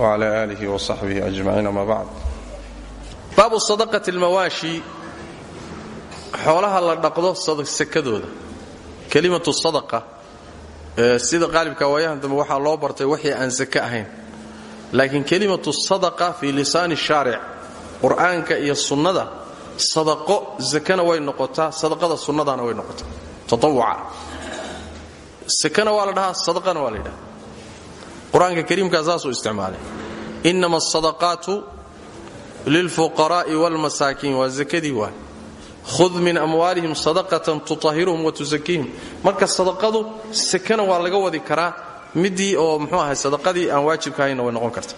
wcla alihi wsaxbihi ajmaciin ama bacd baabu sadaqati almawaashi xoolaha la dhaqdo sakadooda kelimatu sadaqa sida qaalibka waayahan dambe waxaa loo bartay waxii aan sake ahayn laakiin kelimatu sadaqa fii lisaani shaaric qur'aanka iyo sunnada sadaqo sakana way noqotaa sadaqada sunnadana way noqotaa tatawuca sakana waa la dhahaa sadaqana waa la yidhaha qur'aanka kariimkaa saasuu isticmaalay inama asadaqaatu lilfuqaraa'i waalmasaakiin waa sakadii waay khud min amwaalihim sadaqatan tutahiruhum wa tusakiihim marka sadaqadu sakana waa laga wadi karaa midii oo mxuu ahay sadaqadii aan waajibka ahaynna way noqon karta.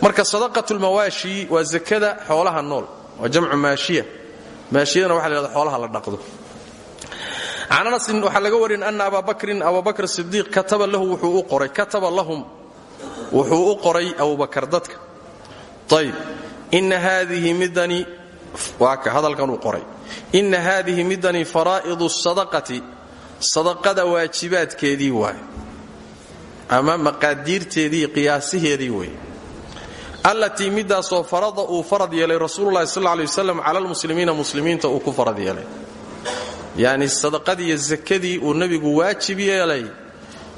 Marka sadaqatulmawaashi waa sakada xoolaha nool waa jamcu maashiya. Maashiyadana waxa la xoolaha la dhaqdo. Can anasin waxaa laga warin ana abaa bakrin abubakr kataba lahu wuxuu u qoray kataba lahum wuxuu u qoray abubakar dadka. Ayb ina haadihi midani waa ka hadalkan uu qoray. Ina haadihi midani faraa'idu sadaqati sadaqada waajibaadkeedii waay ama maqaadiirteedii qiyaasiheedii wey allatii midaasoo farada uu farad yeelay rasuululahi sal ley waslam cala lmuslimiina muslimiinta uu ku farad yeelay. Yacni sadaqadii iyo sakadii uu nebigu waajib yeelay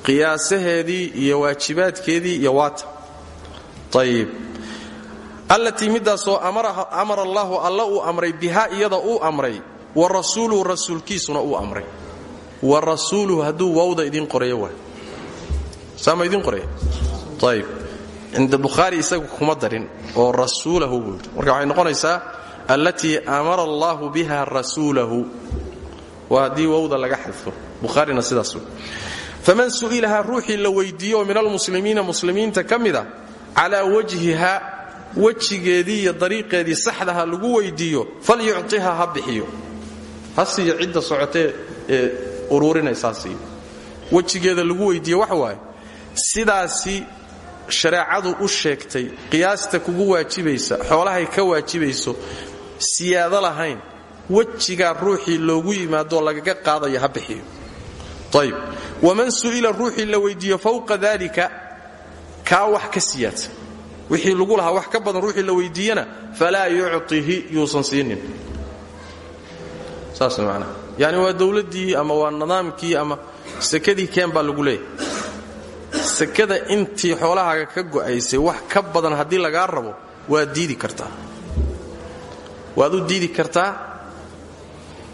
qiyaasaheedii iyo waajibaadkeedii iyo waata. Ayib allatii midaasoo amara allaahu alla uu amray bihaa iyada uu amray wa rasuuluhu rasuulkiisuna uu amray. Wa rasuuluhu hadduu waawda idiin qorayo waay. Saama idiin qoraya ayib cinda bukhaari isagu kuma darin oo rasuulahu marka waxay noqonaysaa allatii amara allaahu biha rasuulahu. Waa haddii wowda laga xadfo. Bukhaarina sidaas. wey faman su'ilahaa ruuxii la weyddiiyo oo min almuslimiina muslimiinta ka mida calaa wajhiha wejigeedii iyo dariiqeedii saxdaha lagu weyddiiyo falyuctiha ha bixiyo. Ha siiyo socotee ee uruurinaysaa lagu weyddiiyo waxa waaye sidaasi shareecadu u sheegtay qiyaasta kugu waajibaysa xoolahay ka waajibayso siyaado lahayn wejigaa ruuxii loogu yimaadoo lagaga qaadaya ha bixiyo waman su'ila ruuxii la weyddiiyo fawqa dalika kaa wax ka siyaadsan wixii lagu lahaa wax ka badan ruuxii la weyddiiyana falaa yuctihi yuusan siinin. Saas manaa yani waa dowladdii ama waa nidaamkii ama sakadii keen baa lagu leeyahay. Sakada intii xoolahaaga ka go'aysay wax ka badan haddii lagaa rabo waad diidi kartaa. Waad u diidi kartaa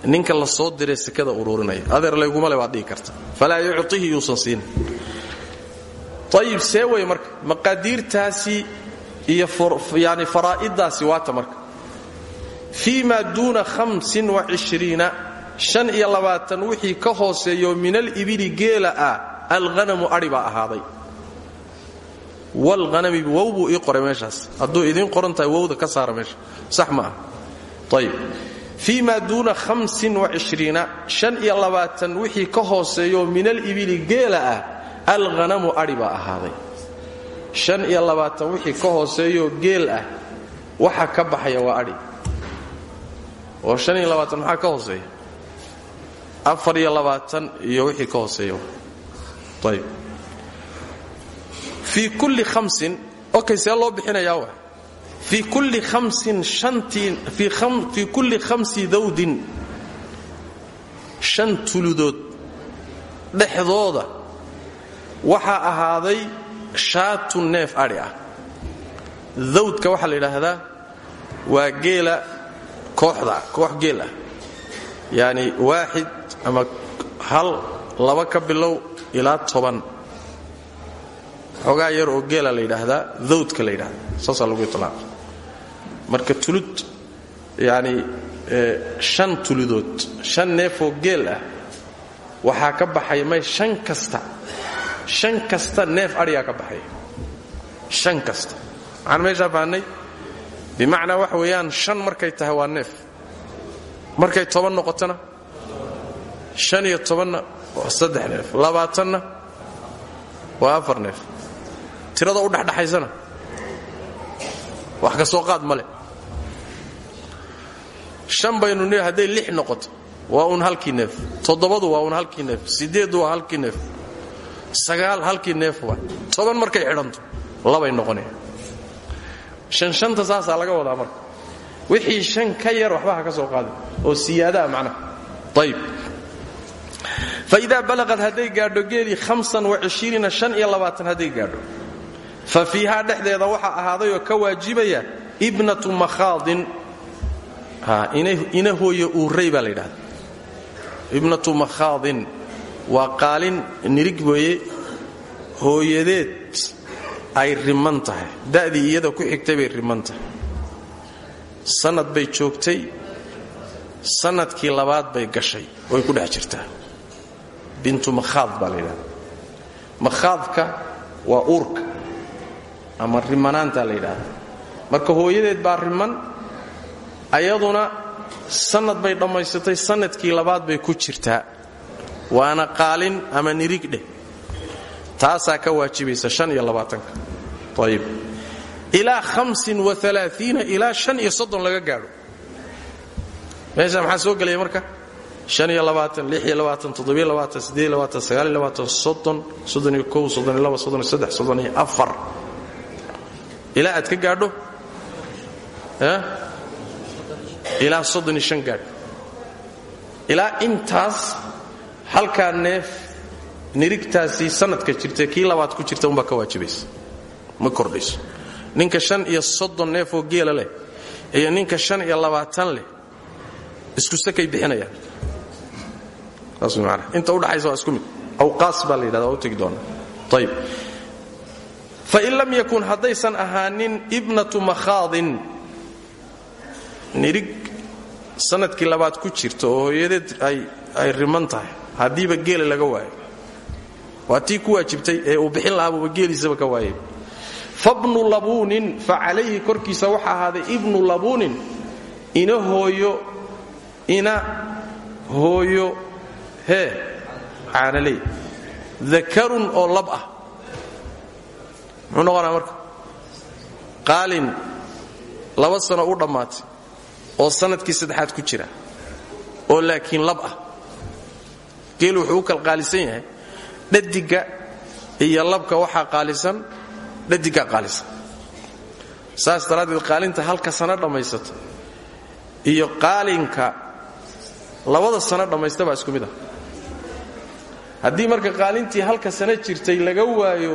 ninka la soo diree sekada uruurinaya adeer layguma le waad dhihi karta. Falaa yuctihi yuusan siinin ayib see wey marka. Maqaadiirtaasi iyo yani faraa'iddaasi waata marka. Fii ma duuna iyo labaatan wixii ka hooseeyo min alibili geela ah alghanamu adhi baa ahaaday. Walhanami wow buu ii qoray meeshaas. Hadduu idiin ka saara meesha. Sax ma fii ma duuna wixii ka hooseeyo min alibili geela ah alghanamu adhi baa ahaaday. Wixii ka hooseeyo geel ah waxa ka baxaya waa adhi oo maxaa ka hooseeya? Iyo wixii ka hooseeya fii kulli hamsin okay see loo bixinayaa wa fii kulli khamsi dawdin shan tuludood dhexdooda waxaa ahaaday shaatu neef adhi ah dawdka waxaa la yidhaahdaa waa geela kooxda koox geel ah yacni waaxid ama hal laba ka bilow ilaa toban xoogaa yar oo geela la yidhaahdaa dawdka la yidhahda saasaa lagu itlaaqa marka tulud yacni shan tuludood shan neefoo geel ah waxaa ka baxaya may shan kasta shan kasta neef adhigaa ka baxaya shan kasta. Waxaan meeshaa fahnay bimacnaa waxa weeyaan shan markay tahay waa neef. Markay toban noqotona shan iyo tobanna waa saddex neef. Labaatanna waa afar neef. Tirada u dhexdhexaysana wax ka soo qaad ma leh. Shan baynu ni hadday lix noqoto waa uun halkii neef. Toddobadu waa uun halkii neef. Siddeeddu waa halkii neef. Sagaal halkii neef waa. Toban markay xidhanto labay noqonayaan shan shanta saasaa laga wadaa marka. Wixii shan ka yar waxba ha ka soo qaadin oo siyaadaa macnaha. Ayib faidaa balaqad hadday gaadho geelii hamsan shan iyo labaatan hadday gaadho fa fiihaa dhexdeeda waxaa ahaadayoo ka waajibaya ibnatu makhaadin ina hooye uuray baa la yidhahda ibnatu makhaadin waa qaalin nirig weeye hooyadeed ay riman tahay. Da'dii iyada ku xigtay bay riman tahay. Sannad bay joogtay sannadkii labaad bay gashay oy ku dhex jirtaa. Bintu makhaad baa la yidhahda makhaadka waa uurka ama rimanaanta la yidhaahda marka hooyadeed baa riman ayaduna sannad bay dhammaysatay sannadkii labaad bay ku jirtaa. Waana qaalin ama nirig dheh. Taasaa ka waajibaysa ayib ilaa laga gaadho. Meesha maxaa soo gelaya marka ilaa aad ka gaadho? Ilaa gaadh. Ilaa intaas halkaa neef nirigtaasii sanadka jirta kii labaad ku jirta umbaa ka waajibaysa. Ma kordhayso. Ninka shan iyo soddon neefoo geela leh iyo ninka shan iyo labaatan leh isku sakay bixinayaan. Saas inta udhaxaysa waa isku mid. Awqaas baa la yidhahda waa u fain lam yakun haddaysan ahaanin ibnatu makhaadin. Nirig sannadkii labaad ku jirta oo hooyadeed ay riman tahay. Haddiiba geela laga waayo. Waa tii ku waajibtay ee uu bixin lahaabuuba geeliisaba ka waayay. Fabnu labuunin fa calayhi korkiisa waxa ahaaday ibnu labuunin ina hooyo ina hooyo hee caanaley. Dakarun oo lab ah muxuu noqonaa marka? Qaalin laba sano u dhammaatay oo sannadkii saddexaad ku jira oo laakiin lab ah. Geel wuxuu u kal qaalisan yahay dhadiga iyo labka waxaa qaalisan dhadigaa qaalisan. Saas daraaddeed qaalinta halka sano dhammaysata iyo qaalinka labada sano dhammaysta baa isku mid ah. Haddii marka qaalintii halka sano jirtay laga waayo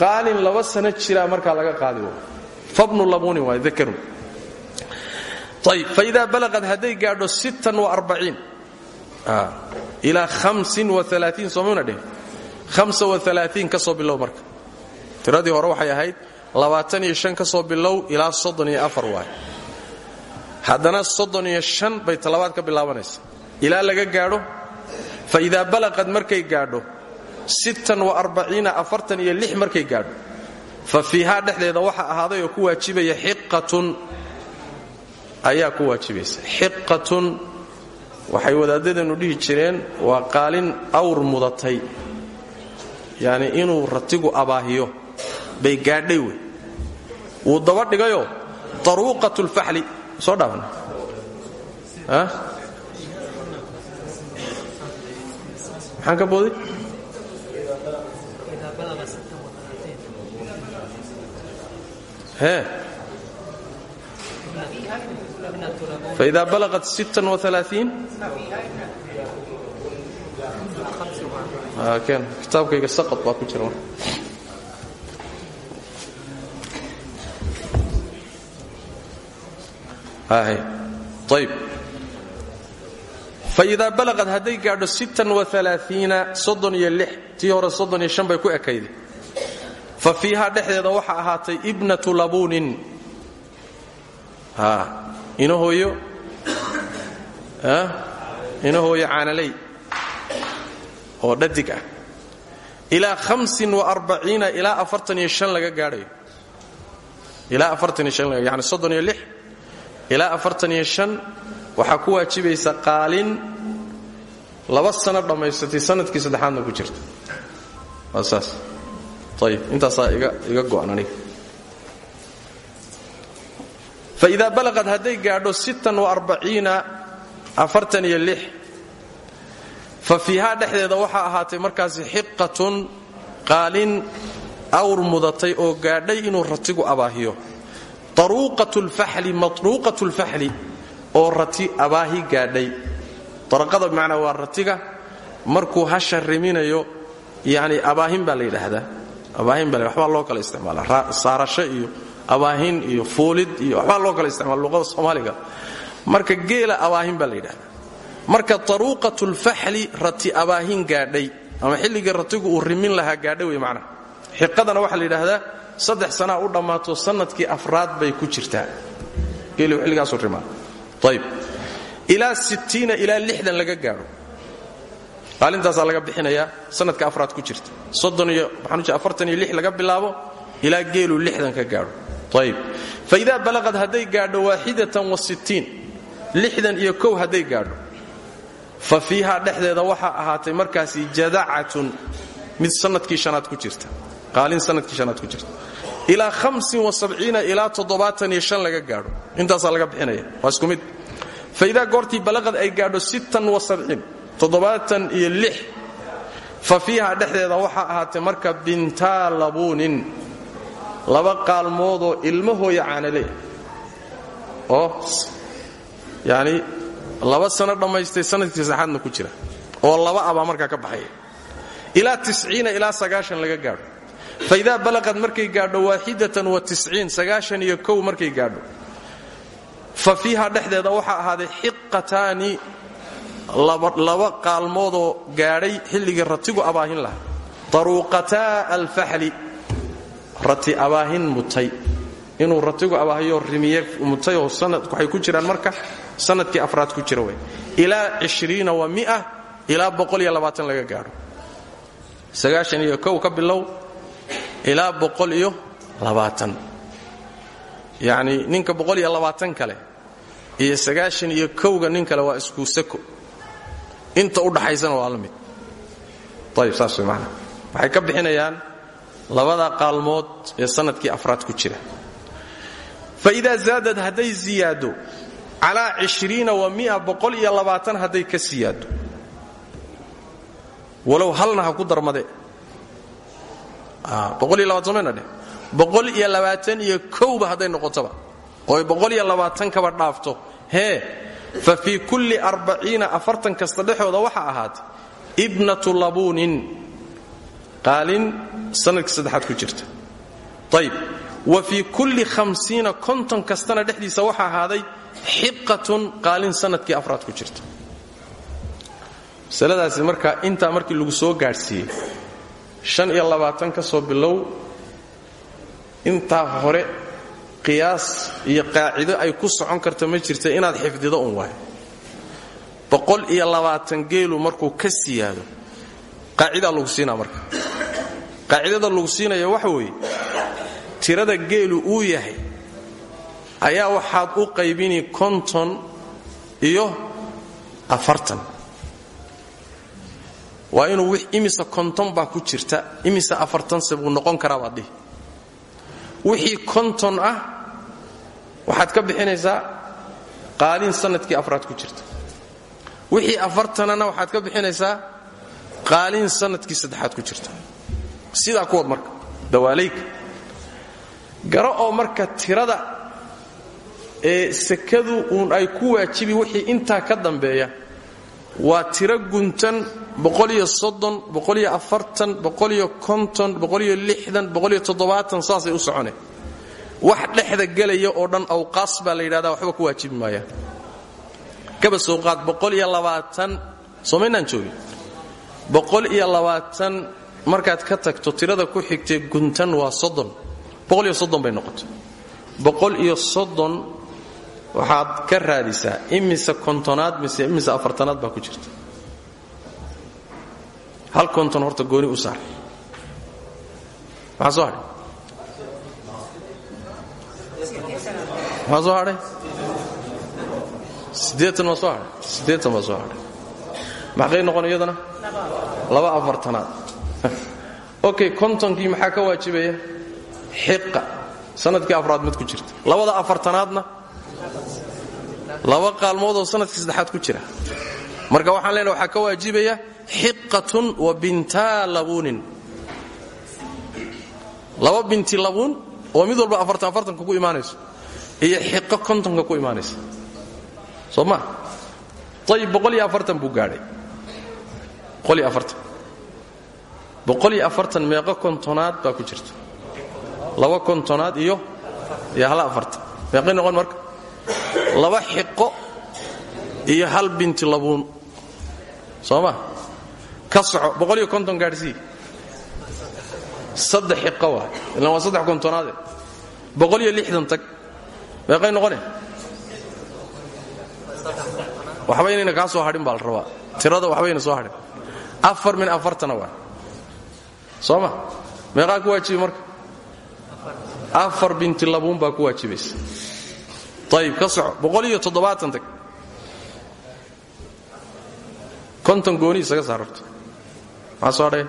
qaalin laba sano jiraa markaa laga qaadi waayo fabnu labuunin waay dakarun ayb faidaa balaqad hadday gaadho ilaa soomuna dheh ka soo bilow marka. Tiradii hore waxay ahayd ka soo bilow ilaa waay. Haddana bay talabaad ka bilaabanaysa. Ilaa laga gaadho faidaa balaqad markay gaadho iyo markay gaadho. Fa fiihaa dhexdeeda waxa ahaaday oo ku waajibaya xiqatun ayaa ku waajibaysa xiqatun waxay wadaaddadeenu dhihi jireen waa qaalin awr mudatay. Yacni inuu ratigu abaahiyo bay gaadhay wey. Wuu daba dhigayoo taruuqat lfaxli soo dhaafna. Maxaan ka booday faida balaqat kitaabkayga saqad baa ku jira. Ayb faidaa balaqad hadday gaadho tii hore bay ku ekayday fa fiihaa dhexdeeda waxa ahaatay ibnatu labuunin. Ina hooyo? Ina hooyo caanaley oo dhadig ah. Ilaa ilaa laga gaadhayo ilaa yani ilaa waxaa ku waajibaysa qaalin laba sano dhammaysatay sannadkii saddexaadna ku jirta. Waa ayib intaasaa iga go'an aniga faidaa balaqad hadday gaadho fa fiihaa dhexdeeda waxaa ahaatay markaasi xiqatun qaalin awr mudatay oo gaadhay inuu ratigu abaahiyo taruuqatu lfaxli oo rati abaahi gaadhay daraqada bimacnaa waa ratiga markuu hasha riminayo yani abaahin baa la yidhaahdaa abaahin baa waxbaa loo kala isticmaala. Saarasho iyo abaahin iyo fuulid iyo waxbaa loo kala isticmaala luqada soomaaliga. Marka geela abaahin baa la marka taruuqatu lfaxli rati abaahin gaadhay ama xilligii ratigu uu rimin lahaa gaadhay wey macnaha xiqadana waxaa la saddex sanaa u dhammaato sannadkii afraad bay ku jirtaa. Geelu xilligaasu rimaa. Ayb ilaa sittiina ilaa lixdan laga gaadho qaalintaasaa laga bixinayaa sanadka afraad ku jirta. Laga bilaabo ilaa geelu ka gaadho. Ayb fa idaa balaqad hadday gaadho waaxidatan wa sittiin lixdan iyo kow hadday gaadho. Fa fiihaa dhexdeeda waxaa ahaatay markaasi jadacatun mid sannadkii shanaad ku jirta. Qaalin sannadkii shanaad ku jirta. Ilaa ilaa laga gaadho. Intaasaa laga bixinaya. Waa isku mid. Fa idaa goortii balaqad ay gaadho toddobaatan iyo lix. Fa fiihaa dhexdeeda waxaa ahaatay marka bintaa labuunin. Laba qaalmoodoo ilmahooya caanale oo yacni laba sano dhammaystay sannadkii saxaadna ku jira. Oo laba abaa markaa ka baxaya ilaa tisciina ilaa sagaashan laga gaadho. Fa idaa balaqad markay gaadho waaxidatan wa tisciin sagaashan iyo kow markay gaadho. Fa fiiha dhexdeeda waxaa ahaaday xiqataani laba qaalmoodoo gaadhay xilligii ratigu abaahin lahaa. Taruuqataa alfaxli. Rati abaahin mutay. Inuu ratigu abaahiyo rimiye mutay oo waxay ku jiraan marka sannadkii afraad ku jira wey ilaa ishriina wa mia ilaa laga gaadho. Sagaashan iyo kow ka bilow ilaa boqol iyo labaatan. Ninka boqol iyo labaatan kale iyo sagaashan iyo kowga nin kale waa isku sako inta u dhaxaysana waa la mid. Ayib saas way waxay ka bixinayaan labada qaalmood ee sannadkii afraad ku jira. Fa idaa zaadad hadday ziyaado calaa ishriina wa mia boqol iyo labaatan hadday ka siyaado walow halna ha ku darmade. Boqol iyo labaatan mayna dheh boqol iyo labaatan iyo kowba hadday noqotoba ooy boqol iyo labaatan kaba dhaafto. Hee fa fii kulli arbaciina afartan kasta dhexooda waxaa ahaatay ibnatu labuunin. Qaalin sannadkii saddexaad ku jirta. Ayb wa fii kulli hamsiina konton kastana dhexdiisa waxaa ahaaday xiqatun qaalin sannadkii afraad ku jirta. Masaladaasi marka intaa markii lagu soo gaadhsiiyey shan ka soo bilow intaa hore qiyaas iyo qaacido ay ku socon karta ma jirta inaad xifdido un waayo. Boqol iyo labaatan geelu markuu ka siyaado qaacidaa lagu siinaa marka. Qaacidada lagu siinaya waxa weeye tirada geelu uu yahay ayaa waxaad u qaybini konton iyo afartan. Waa inuu imisa konton baa ku jirta imisa afartanse buu noqon karaa baad wixii konton ah waxaad ka bixinaysaa qaalin sannadkii afraad ku jirta. Wixii afartanana waxaad ka bixinaysaa qaalin sannadkii saddexaad ku jirta. Sidaa kuwad marka dawaalayka garo oo marka tirada ee sakadu uun ay ku waajibi wixii intaa ka dambeeya waa tiro guntan saasay u soconeen wax dhexda gelaya oo dhan awqaas baa la yidhahdaa waxba ku waajibi maayaan kaba soo qaad soomaynaan joogin. Markaad ka tagto tirada ku xigtay guntan waa bay noqotay waxaad ka raadisaa imise kontonaad mise imise afartanaad baa ku jirta. Hal konton horta gooni u saar. Maxaa soo hadhay maxaa soo hadhay siddeetan ma soo hadhay siddeetan baa soo hadhay maxqay noqon iyadana? Laba afartanaad. Okay kontonkii maxaa ka waajibaya? Xiqa. Sanadkii afraad mid ku jirta. Labada afartanaadna laba qaalmoodoo sannadkii saddexaad ku jira. Marka waxaan leenahay waxaa ka waajibaya xiqatun wa bintaa labuunin. Laba binti labuun oo mid walba afartan afartanka ku imaanayso iyo xiqo kontonka ku imaanaysa soo ma? Ayib boqol iyo afartan buu gaadhay. Boqol iyo afartan. Boqol iyo afartan meeqo kontonaad baa ku jirta. Laba kontonaad iyo iyo hal afartan. Meeqay noqon marka laba xiqo iyo hal binti labuun. Soo ma ka soco. Boqol iyo konton gaadhsii saddex xiqo waa. Ilaan waa saddex kontonaade. Boqol iyo lixdan tag. Meeqay noqone? Waxba inayna kaa soo hadhin baa la rabaa. Tirada waxbayna soo hadhin. Afar min afartana waa. Soo ma meeqaa ku waajibi marka? Afar binti labuun baa ku waajibaysa ayib ka soco boqol iyo toddobaatan tag konton gooni isaga saararto maxaa soo hadhaya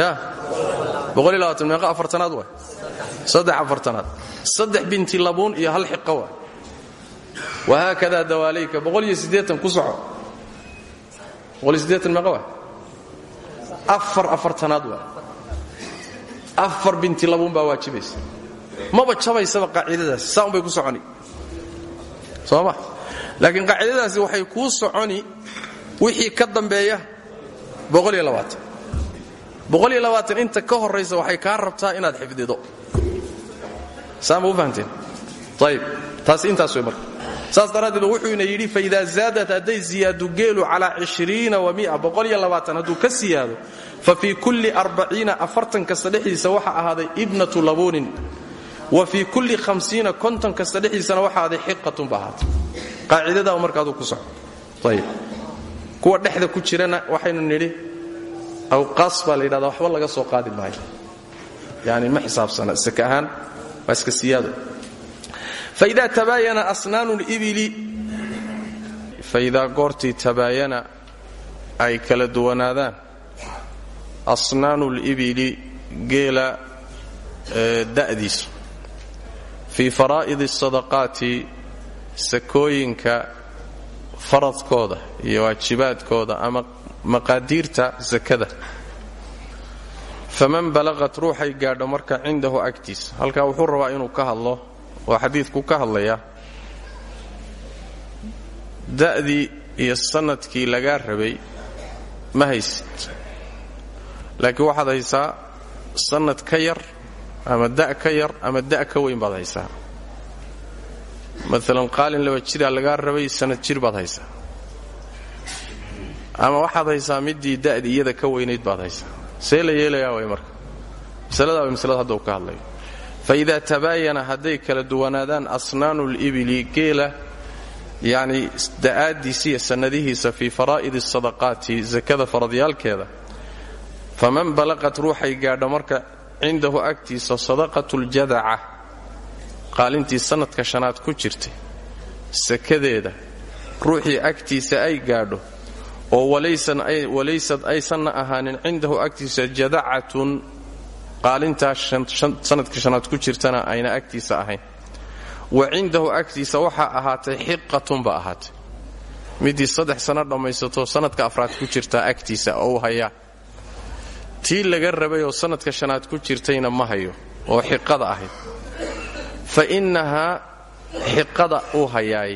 ya boqol iyo labaatan meeqa afartanaad waay saddex afartanaad saddex binti labuun iyo hal xiqo waay wahaakada dawaalayka boqol iyo siddeetan ku soco boqol iyo siddeetan meeqa maba jabaysaba qaacidadaasi saa unbay ku soconi. Soo ma laakiin qaacidadaasi waxay kuu soconi wixii ka dambeeya inta ka horaysa waxay kaa rabtaa inaad xifdido. Saama u fahamteen? Ayib taasi intaas wey marka. Saas daraaddeed wuxuuna yidhi faidaa zaadat hadday ziyaadu geelu calaa hadduu ka siyaado fa fii kulli arbaciina afartan kasta dhexdiisa waxa ahaaday ibnatu labuunin wa fii kulli hamsiina konton kasta dhexdiisana waxa ahaaday xiqatun ba ahaatay. Qaacidadaa marka aduu ku soco ayib kuwa dhexda ku jirana waxaynu nidhi awqaas baa la yidhahdaa waxba laga soo qaadi maayo. Yani ma xisaabsana saka ahaan waa iska siyaado. Faidaa tabaayana asnaanu libili faidaa goortii tabaayana ay kala duwanaadaan asnaanu libili geela da'diisu fii faraa'id asadaqaati sakooyinka faradkooda iyo waajibaadkooda ama maqaadiirta sakada faman balaqat ruuxay gaadho marka cindahu agtiisa halkaa wuxuu rabaa inuu ka hadlo waa xadiidku ka hadlayaa da'dii iyo sannadkii lagaa rabay ma haysid. Laakiin waxaad haysaa sanad ka yar ama da' ka yar ama da' ka weyn baad haysaa. Maalan qaalin laba jiraa lagaa rabay sanad jir baad haysaa. Ama waxaad haysaa midii da'dii iyada ka weynayd baad haysaa. See la yeelayaa way marka. Masalada way masalada hadda uu ka hadlayo. Fa idaa tabaayana hadday kala duwanaadaan asnaanu libili geela yacni da'aaddiisa iyo sannadihiisa fii faraa'idi asadaqaati sakada faradyaalkeeda faman balaqat ruuxay gaadho marka cindahu agtiisa sadaqatuljadaca qaalintii sannadka shanaad ku jirtay sakadeeda ruuxii agtiisa ay gaadho oo walaysad aysanna ahaanin cindahu agtiisa jadacatun qaalintaa sanadka shanaad ku jirtana ayna agtiisa ahayn. Wa cindahu agtiisa waxaa ahaatay xiqatun ba ahaatay. Midii saddex sano dhammaysato sanadka afraad ku jirtaa agtiisa oo u hayaa tii laga rabay oo sanadka shanaad ku jirtayna ma hayo oo xiqada ahayd. Fa innahaa xiqada uu hayaay.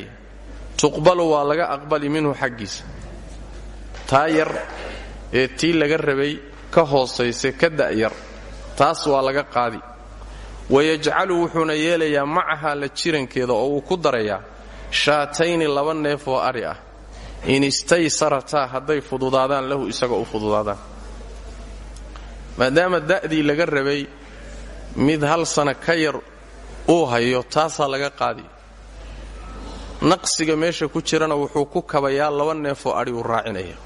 Tuqbalu waa laga aqbali minhu xaggiisa taa yar ee tii laga rabay ka hoosaysa ka da'yar taas waa laga qaadi. Wayajcalu wuxuuna yeelayaa macahaa la jirankeeda oo uu ku darayaa shaatayni laba neef oo ari ah. In istaysarataa hadday fududaadaan lahu isaga u fududaadaan maadaama da'dii laga rabay mid hal sana ka yar uu hayo taasaa laga qaadi. Naqsiga meesha ku jirana wuxuu ku kabayaa laba neef oo adhi uu raacinaya.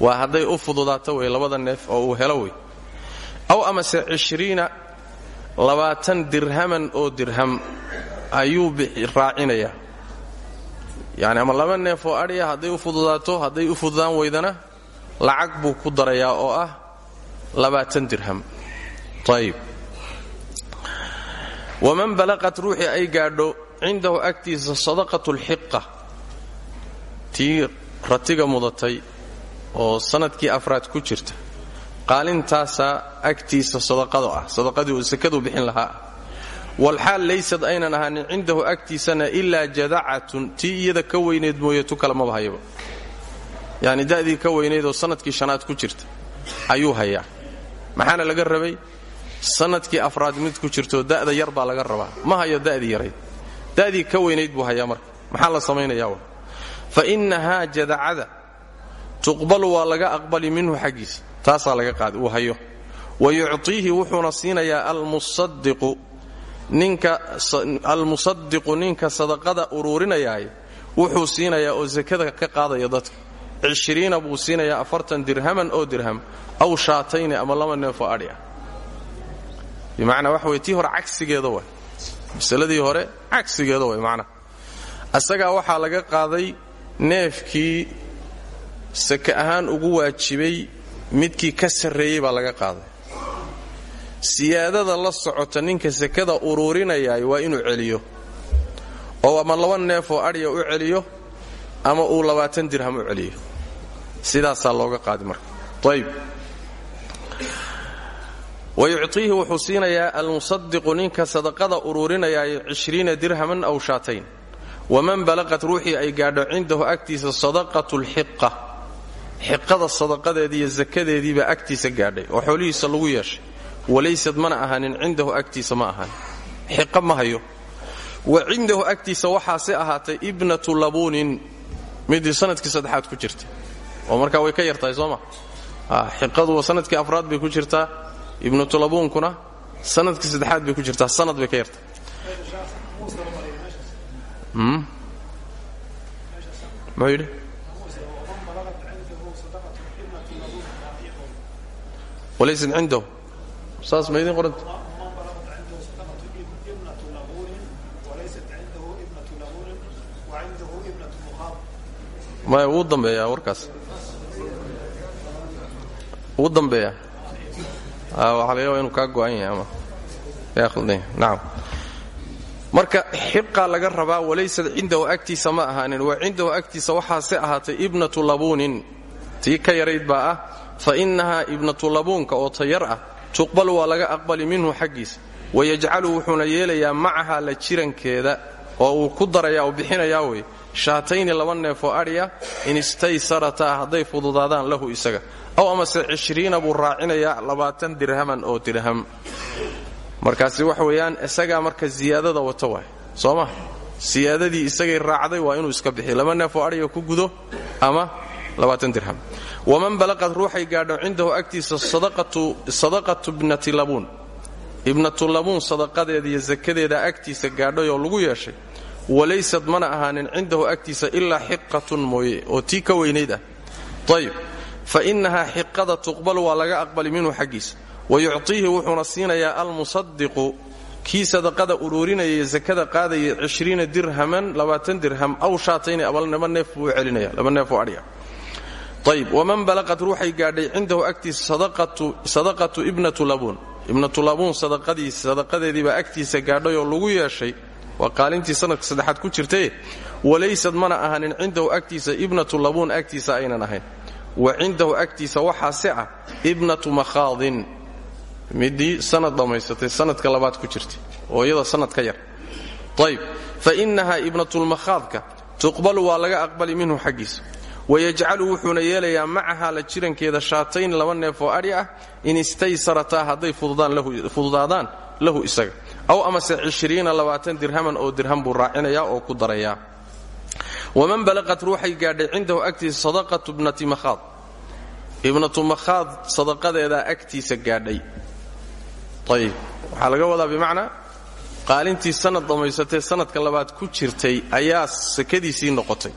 Waa hadday u fududaato wey labada neef oo uu helo wey. Aw amase cishriina labaatan dirhaman oo dirham ayuu raacinayaa yacni ama laba neef oo adhiya hadday u fududaato hadday u fududaan weydana lacag buu ku darayaa oo ah labaatan dirham. Ayib waman balaqat ruuxii ay gaadho cindahu agtiisa sadaqatu lxiqa tii ratiga mudatay oo sannadkii afraad ku jirta. Qaalintaasaa agtiisa sadaqado ah. Sadaqadii uu sakadu bixin lahaa. Walxaal laysad aynan ahaanin cindahu agtiisana ilaa jadacatun. Tii iyada ka weynayd mooye tu kale maba hayaba yacni da'dii ka weynayd oo sannadkii shanaad ku jirta. Ayuu hayaa maxaana laga rabay? Sanadkii afraad mid ku jirto da'da yar baa laga rabaa. Ma hayo da'dii yarayd da'dii ka weynayd buu hayaa marka. Maxaa la samaynayaa fa innahaa jadacada. Tuqbalu waa laga aqbali minhu xaggiisa. Taasaa laga qaada uu hayo. Wa yuctiihi wuxuuna siinayaa almusadiqu ninka sadaqada uruurinayaay. Wuxuu siinayaa oo sakada ka qaadaya dadka cishriina buu siinayaa afartan dirhaman oo dirham aw shaatayni ama laba neefoo adhi ah bimacnaa waxa wey tii way masaladii hore cagsigeeda way macnaha asagaa waxaa laga qaaday neefkii sake ahaan ugu waajibay midkii ka sarreeyey baa laga qaaday siyaadada la socota ninka sakada uruurinayaay waa inuu celiyo oo ama laba neefoo adhiya u celiyo ama uu labaatan dirham u celiyo. Sidaasaa looga qaadi marka. Ayb wayuctiihi wuxuu siinayaa almusadiqu ninka sadaqada uruurinayaay cishriina dirhaman aw shaatayn waman balaqat ruuxii ay gaadho cindahu agtiisa sadaqatu lxiqa xiqada sadaqadeedii iyo sakadeediibaa agtiisa gaadhay oo xoolihiisa lagu yeeshay. Walaysad mana ahaanin cindahu agtiisa ma ahaanin xiqa ma hayo. Wa cindahu agtiisa waxaase ahaatay ibnatu labuunin midii sannadkii saddexaad ku jirtay oo markaa way ka yartahay sooma xiqadu sannadkii afraad bay ku jirtaa ibnatu labuunkuna sannadkii saddexaad bay ku jirtaa sanad bay ka yartahay muxuu yidhi? Walaysad cindahu saas ma idin qoranta maya wuu dambeeyaa warkaas. Wuu dambeeyaa. Waxaa laga yaaba inuu kaa go'an yahay ama? Yaa khaldanya nacam marka xiqaa laga rabaa walaysad cindahu agtiisa ma ahaanin. Wa cindahu agtiisa waxaase ahaatay ibnatu labuunin. Tii ka yarayd baa ah. Fa innahaa ibnatu labuunka oo tayar ah tuqbalu waa laga aqbali minhu xaggiisa. Wayajcalu wuxuuna yeelayaa macaha la jirankeeda oo uu ku darayaa oo bixinayaa wey shaatayni laba neefoo adhiya in istaysarataa hadday fududaadaan lahu isaga. Aw amase cishriina buu raacinayaa labaatan dirhaman oo dirham. Markaasi waxa weeyaan isagaa marka siyaadada wata waay. Soo ma? Siyaadadii isagay raacday waa inuu iska bixiyo laba neefoo adhiga ku gudo ama labaatan dirham. Waman balaqad ruuxay gaadho cindahu agtiisa sadaqatu ibnati labuun. Ibnatu labuun sadaqadeeda iyo sakadeeda agtiisa gaadhay oo lagu yeeshay walaysad mana ahaanin cindahu agtiisa ilaa xiqatun mooye oo tii ka weynayd ah. Ayib fa innahaa xiqada tuqbalu waa laga aqbali minhu xaggiisa. Wayuctiihi wuxuuna siinayaa almusadiqu kii sadaqada uruurinaya sakada qaadaya cishriina dirhaman labaatan dirham aw shaatayni abalnaba neef buu celinaya laba neefoo adhiga ayb waman balaqat ruuxay gaadhay cindahu agtiisa sadaqatu ibnatu labuun. Ibnatu labuun sadaqadeediibaa agtiisa gaadhay oo lagu yeeshay waa qaalintii sanadka saddexaad ku jirtaye walaysad mana ahaanin cindahu agtiisa ibnatu labuun agtiisa aynan ahayn. Wa cindahu agtiisa waxaase ah ibnatu makhaadin. Midii sanad dhammaysatay sanadka labaad ku jirtay oo iyada sanad ka yar. Ayb fa innahaa ibnatulmakhaadka tuqbalu waa laga aqbali minhu xaggiisa. Wayajcalu wuxuuna yeelayaa macaha la jirankeeda shaatayn laba neef oo adhi ah in istaysarataa hadday fududaadaan lahu isaga aw amase dirhaman oo dirham buu raacinayaa oo ku darayaa waman balaqat ruuxay gaadhay cindahu agtiisa sadaqatu ibnati makhaad. Ibnatu makhaad sadaqadeedaa agtiisa gaadhay. Ayib. Waxaa laga wadaa bimacnaa qaalintii sanad dhammaysatee sanadka labaad ku jirtay ayaa sakadiisii noqotay.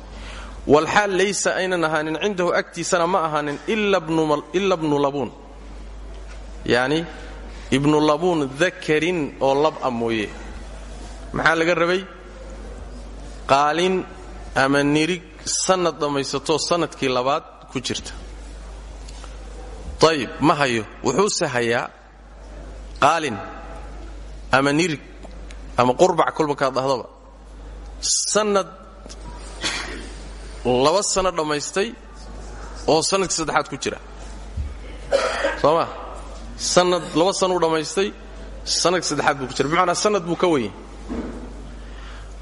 Walxaal laysa aynan ahaanin cindahu agtiisana ma ahaanin ila bnu labuun. Yacni ibnu labuun dakarin oo lab a mooye. Maxaa laga rabay? Qaalin ama nirig sannad dhammaysatoo sannadkii labaad ku jirta. Ayib ma hayo. Wuxuuse hayaa qaalin ama nirig ama qurbac kolba kaad dhahdaba. Sannad laba sano dhammaystay oo sannadkii saddexaad ku jira. Soo ma sannad laba sano u dhammaystay sannadkii saddexaad buu ku jira sannad buu ka weyey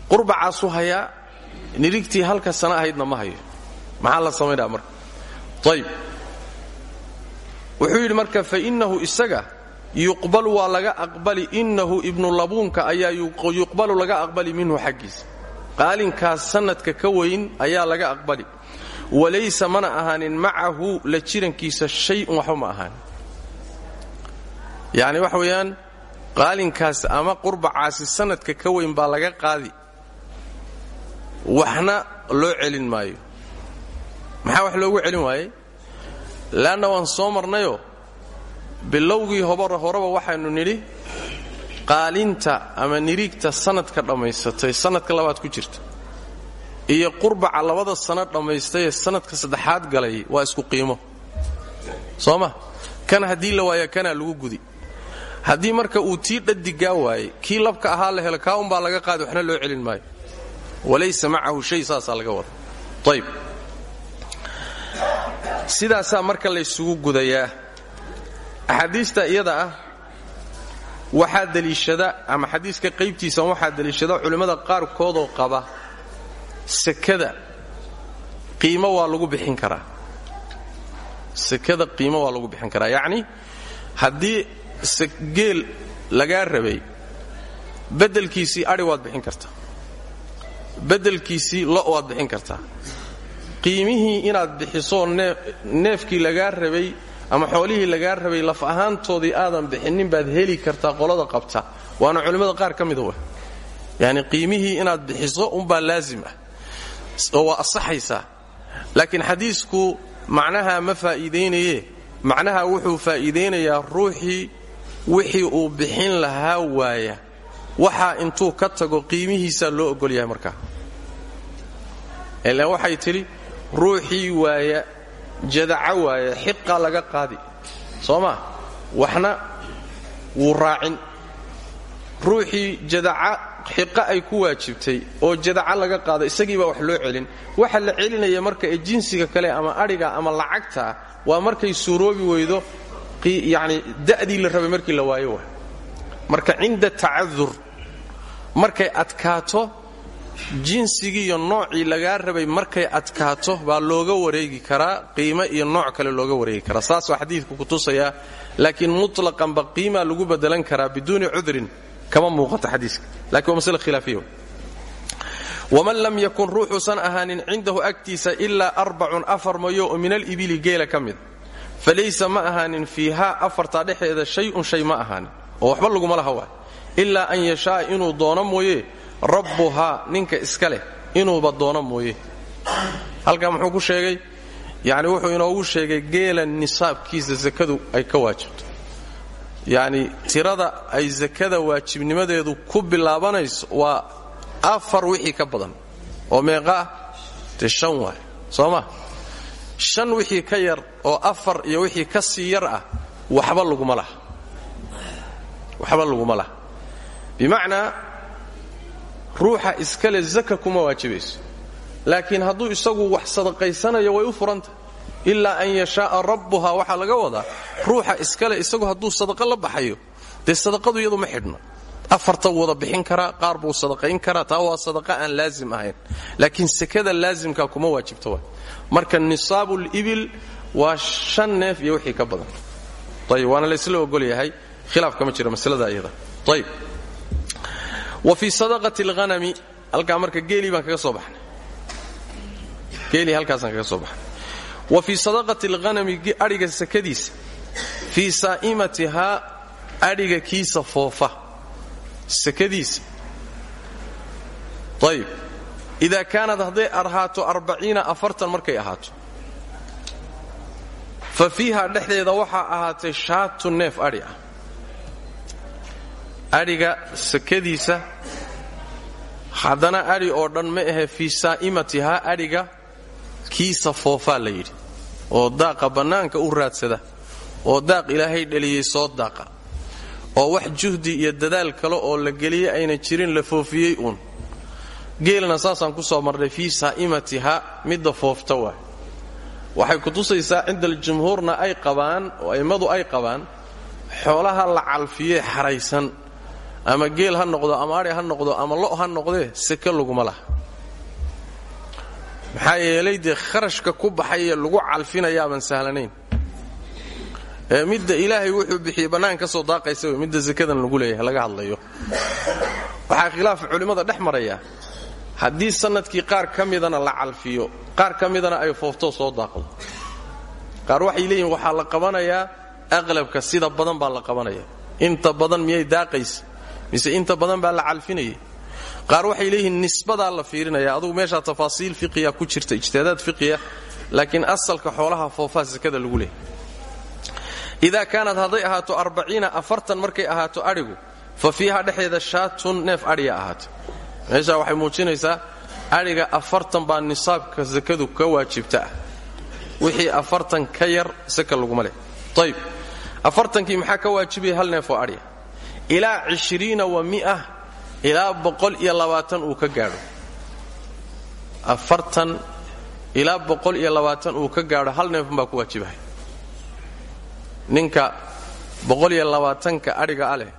qurbacaasuu hayaa nirigtii halka sana ahaydna ma hayo. Maxaa la samaynaa marka? Ayib wuxuu yidhi marka fainnahu isaga yuqbalu waa laga aqbali innahu ibnu labuunka ayaa yuqbalu laga aqbali minhu xaggiisa. Qaalinkaas sannadka ka weyn ayaa laga aqbali. Walaysa mana ahaanin macahu la jirankiisa shayun waxba ma ahaanin yacni waxa weeyaan qaalinkaas ama qurbacaasi sannadka ka weyn baa laga qaadi. Waxna loo celin maayo. Maxaa wax loogu celin waayey? Leanna waan soo marnayoo bilowgii horeba waxaynu nidhi qaalinta ama niriigta sannadka dhammaysatay sannadka labaad ku jirta. Iyo qurbaca labada sano dhammaystay ee sannadka saddexaad galay waa isku qiimo. Soo ma? Kan haddii la waaya kanaa lagu gudi haddii marka uu tii dhadigaa waayey kii labka ahaa la helo kaa umbaa laga qaadi waxna loo celin maayo. Walaysa macahu shay saasaa laga wada ayb sidaasaa marka laysugu gudayaa. Axaadiista iyada ah waxaa deliishada ama xadiiska qaybtiisa waxaa deliishada culimmada qaarkoodoo qaba sekada qiimo waa lagu bixin karaa. Sekada qiimo waa lagu bixin karaa. Yacni haddii geel lagaa rabay beddelkiisii adhi waad bixin kartaa. Beddelkiisii lo waad bixin kartaa. Qiimihii inaad bixisoo neefkii lagaa rabay ama xoolihii lagaa rabay laf ahaantoodii aadan bixinnin baad heli kartaa qolada qabta. Waana culimmada qaar ka mida wa yacni qiimihii inaad bixiso unbaa laazim ah oo waa asaxaysaa laakiin xadiisku macnaha ma faa'iidaynaye macnaha wuxuu faa'iidaynayaa ruuxii wixii uu bixin lahaa waaya waxaa intuu ka tago qiimihiisaa loo ogol yahay markaa ilaan waxay tidhi ruuxii waaya jadaca waaya xiqaa laga qaadi. Soo maa waxna wuu raacin. Ruuxii jadaca xiqa ay ku waajibtay oo jadaca laga qaado isagii wax loo celin. Waxa la celinaya marka ee jinsiga kale ama adhiga ama lacagtaa waa markay suuroobi weydo yani da'dii la rabay markii la waayo wa marka cinda tacadur markay adkaato jinsigii iyo noocii lagaa rabay markay adkaato baa looga wareegi karaa qiimo iyo nooc kale looga wareegi karaa. Saas waa xadiidku kutusayaa laakiin mutlaqanba qiimaa lagu bedelan karaa biduuni cudrin. Kama muuqato xadiiska. Lakin waa masle khilaafiya waman lam yakun ruuxuusan ahaanin cindahu agtiisa ilaa arbacun afar mayo min alibili geela ka mida falaysa ma ahaanin fiihaa afartaa dhexeeda shay-un shay ma ahaanin oo waxba laguma laha waa ilaa an yashaaa inuu doono mooye rabbuhaa ninka iska leh inuuba doono mooye halkaa muxuu ku sheegay yacni wuxuu inoogu sheegay geela nisaabkiisa sakadu ay ka waajibto yacni tirada ay sakada waajibnimadeedu ku bilaabanayso waa afar wixii ka badan oo meeqaah dee shan waay shan wixii ka yar oo afar iyo wixii ka sii yar ah waxba laguma laha. Waxba laguma laha. Bimacnaa ruuxa iskale zaka kuma waajibayso laakiin hadduu isagu wax sadaqaysanayo way u furantah ilaa an yashaaa rabbuha waxaa laga wadaa ruuxa iskale isagu hadduu sadaqa la baxayo dee sadaqadu iyadu ma xidhna afarta wada bixin karaa qaar buu sadaqayn karaa taa waa sadaqa aan laazim ahayn. Laakiin sekada laazimka kuma waajibta wa marka nisaabulibil waa shan neef iyo ka badan. Ayb waana laysla ogol yahay. Khilaaf kama jira maslada iyada ayb wa fii sadaqati alghanami halkaa marka geelii baan kaga soo baxnay. Geelii halkaasaan kaga soo baxnay. Wa fii sadaqati alghanami adhiga sakadiisa fii saa'imatihaa adhiga kiisa foofa sakadiisa ayib idaa kaanad hadday ahaato arbaciina afartan markay ahaato. Fa fiiha dhexdeeda waxaa ahaatay shaatu neef adhi ah. Adhiga sakadiisa haddana adhi oo dhan ma ahe fii saa'imatihaa adhiga kiisa foofaa la yidhi oo daaqa bannaanka u raadsada oo daaq ilaahay dhaliyey soo daaqa oo wax juhdi iyo dadaal kale oo la geliyey ayna jirin la foofiyey uun. Geelna saasaan ku soo marnay fii saa'imatihaa midda foofta waay waxay ku tusaysaa cinda aljumhuurna ay qabaan oo a'immadu ay qabaan xoolaha la calfiyee xaraysan. Ama geel ha noqdo ama adhi ha noqdo ama lo' ha noqdee seke laguma laha. Maxaa yeelay dee kharashka ku baxaye lagu calfinayaaban sahlanayn midda ilaahay wuxuu bixiyey bannaan ka soo daaqaysa midda sekadan lagu leeyahay laga hadlayo. Waxaa khilaaf culimmada dhex maraya. Haddii sannadkii qaar ka midana la calfiyo qaar ka midana ay foofto soo daaqdo. Qaar waxay leeyihiin waxaa la qabanayaa aqlabka sida badan baa la qabanaya. Inta badan miyay daaqaysa mise inta badan baa la calfinayay. Qaar waxay leeyihiin nisbadaa la fiirinaya adugu meeshaa tafaasiil fiqiya ku jirta ijtihaadaad fiqiya laakiin asalka xoolaha foofaa sakada lagu leeyahy idaa kaanad hadday ahaato arbaciina afartan markay ahaato adhigu fa fiiha dhexdeeda shaatun neef adhiya ahaato meeshaa waxay muujinaysaa adhiga afartan baa nisaabka sakadu ka waajibta ah wixii afartan ka yar saka laguma leh ayb afartankii maxaa ka waajibaya hal neef oo adhiya ilaa cishriina wa mia ilaa boqol iyo labaatan uu ka gaadho afartan ilaa boqol iyo labaatan uu ka gaadho hal neefun baa ku waajibahay ninka boqol iyo labaatanka adhiga a leh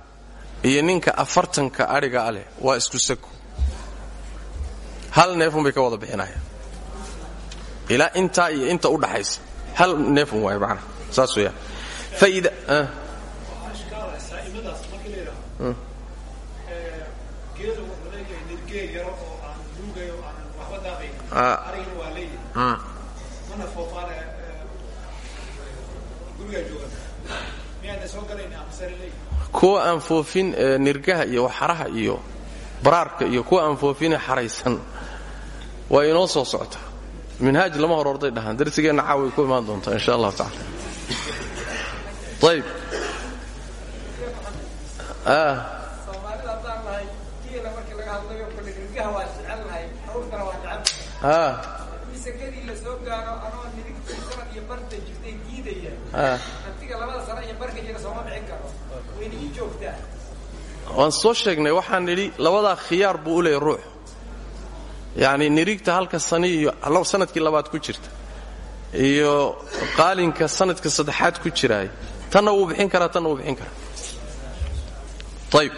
iyo ninka afartanka adhiga a leh waa isku sako hal neefun bay ka wada bixinayaan. Ilaa intaa iyo inta u dhaxaysa hal neefun waay macana saas weeyaan. Faida kuwa aan foofin nirgaha iyo waxaraha iyo baraarka iyo kuwa aan foofine xaraysan waa inoo soo socota. Minhaaj lama hor orday dhahaan. Darsigeenna caaway ku imaan doontaa insha allahu tacala ayb waan soo sheegnay waxaan nidhi labadaa khiyaar buu u leeyay ruux. Yacni nirigta halka sani iyo sannadkii labaad ku jirta iyo qaalinka sanadka saddexaad ku jiraay tanna wuu bixin karaa tanna wuu bixin karaa. Ayb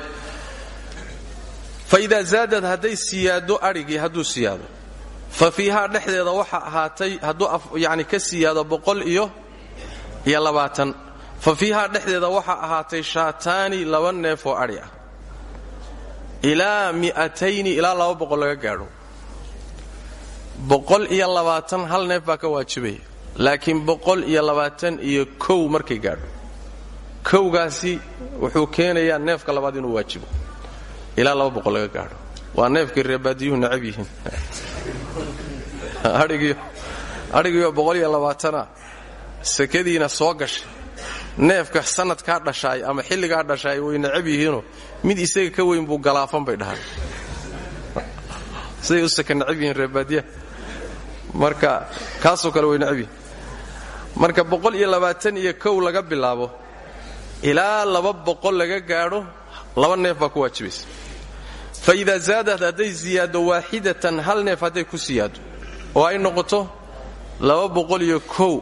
fa idaa zaadad siyaado adhigii hadduu siyaado. Fa fiihaa dhexdeeda waxa ahaatay hadduu yani ka siyaado boqol iyo iyo labaatan. Fa fiihaa dhexdeeda waxaa ahaatay shaataani laba neef oo adhi ah ilaa mi'atayni ilaa laba boqol laga gaadho. Boqol iyo labaatan hal neef baa ka waajibaya laakiin boqol iyo labaatan iyo kow markay gaadho. Kowgaasi wuxuu keenayaa neefka labaad inuu waajibo. Ilaa laba boqol laga gaadho. Waa neefkay reebaadiyuhu necab yihiin. Adhigiyo boqol iyo labaatana sakadiina soo gashay neefka sanadkaa dhashaay ama xilligaa dhashaay way necab yihiinoo mid isaga ka weyn buu galaafan bay dhahaan. Siday u saka yihiin reebaadiyaha marka kaasoo kale way necab yihiin. Marka boqol iyo labaatan iyo kow laga bilaabo ilaa laba boqol laga gaadho laba neef baa ku waajibaysa fa idaa zaadad hadday siyaado waaxidatan hal neef hadday ku siyaado oo ay noqoto laba boqol iyo kow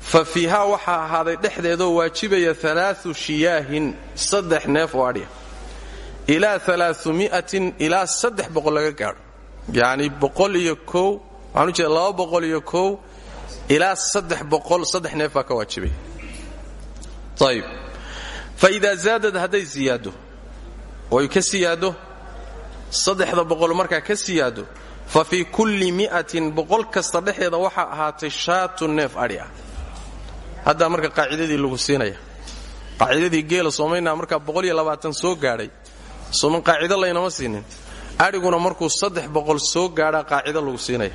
fa fiihaa waxaa ahaaday dhexdeedoo waajibaya alaau shiyaahin saddex neef oo adhya ilaa alaaamiatin ilaa saddex boqol laga gaadho. Yacni boqol iyo kow waxaan u jeeda boqol iyo kow ilaa saddex boqol saddex neef ka waajibaya. Ayib fa idaa zaadad hadday siyaado oy ka siyaado saddexda boqol markaa ka siyaado fa fii kulli mi'atin boqol kasta dhexeeda waxaa ahaatay shaatu neef adhi haddaa marka qaacidadii lagu siinaya. Qaacidadii geela soomaynaa markaa soo gaadhay. Sooman qaacido laynama siinin. Adhiguna markuu soo gaadhaa qaacido lagu siinaya.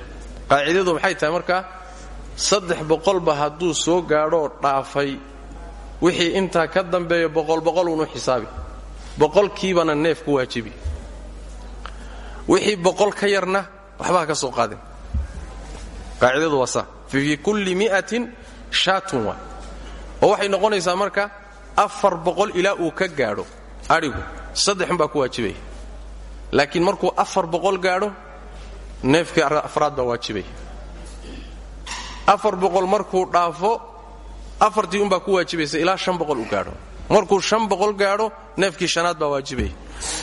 Qaacidadu maxay tahay markaa saddex boqolba hadduu soo gaadhoo dhaafay wixii intaa ka dambeeya boqolboqol uunu xisaabi. Boqolkiibana neef ku waajibi. Wixii boqol ka yarna waxbaa ka soo qaadin. Qaacidadu waa saa. Kulli mi'atin shaatun waa oo waxay noqonaysaa marka afar boqol ilaa uu ka gaadho adhigu saddexunbaa ku waajibaya laakiin markuu afar boqol gaadho afraad baa waajibaya afar markuu dhaafo afartii unbaa ku waajibaysa ilaa shan boqol u gaadho. Markuu shan boqol gaadho neefkii shanaad baa waajibaya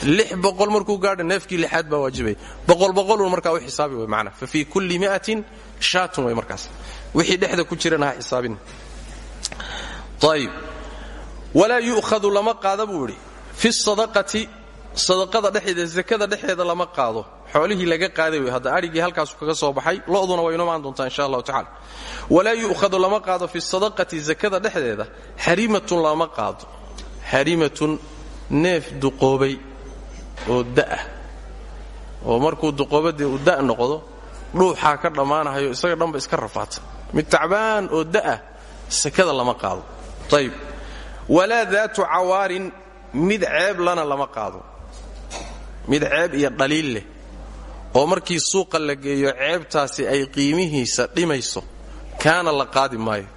lix markuu gaadho neefkii lixaad baa waajibaya boqol markaa u xisaabi way macnaa fa fii kulli mi'atin shaatun way markaas wixii dhexda ku jirana xisaabin. Ayib walaa yu'khadu lama qaada buu fi sadaqati sadaqada dhexeeda zakada dhexeeda lama qaado. Xoolihii laga qaaday wey hadda halkaasu kaga soo baxay loduna way inoo maan doontaa insha allahu tacala walaa yu'khadu lama qaado fi sadaqati zakada dhexdeeda xarimatun lama qaado. Xarimatun neef duqoobay oo da'ah oo markuu duqoobadee uu da' noqdo dhuuxaa ka dhammaanahayo isaga dhanba iska rafaata mid tacbaan oo da'ah sakada lama qaado. Ayib walaa daatu cawaarin mid ceeb lana lama qaado. Mid ceeb iyo dhaliil leh. Oo markii suuqa la geeyo ceebtaasi ay qiimihiisa dhimayso kaana la qaadi maayo.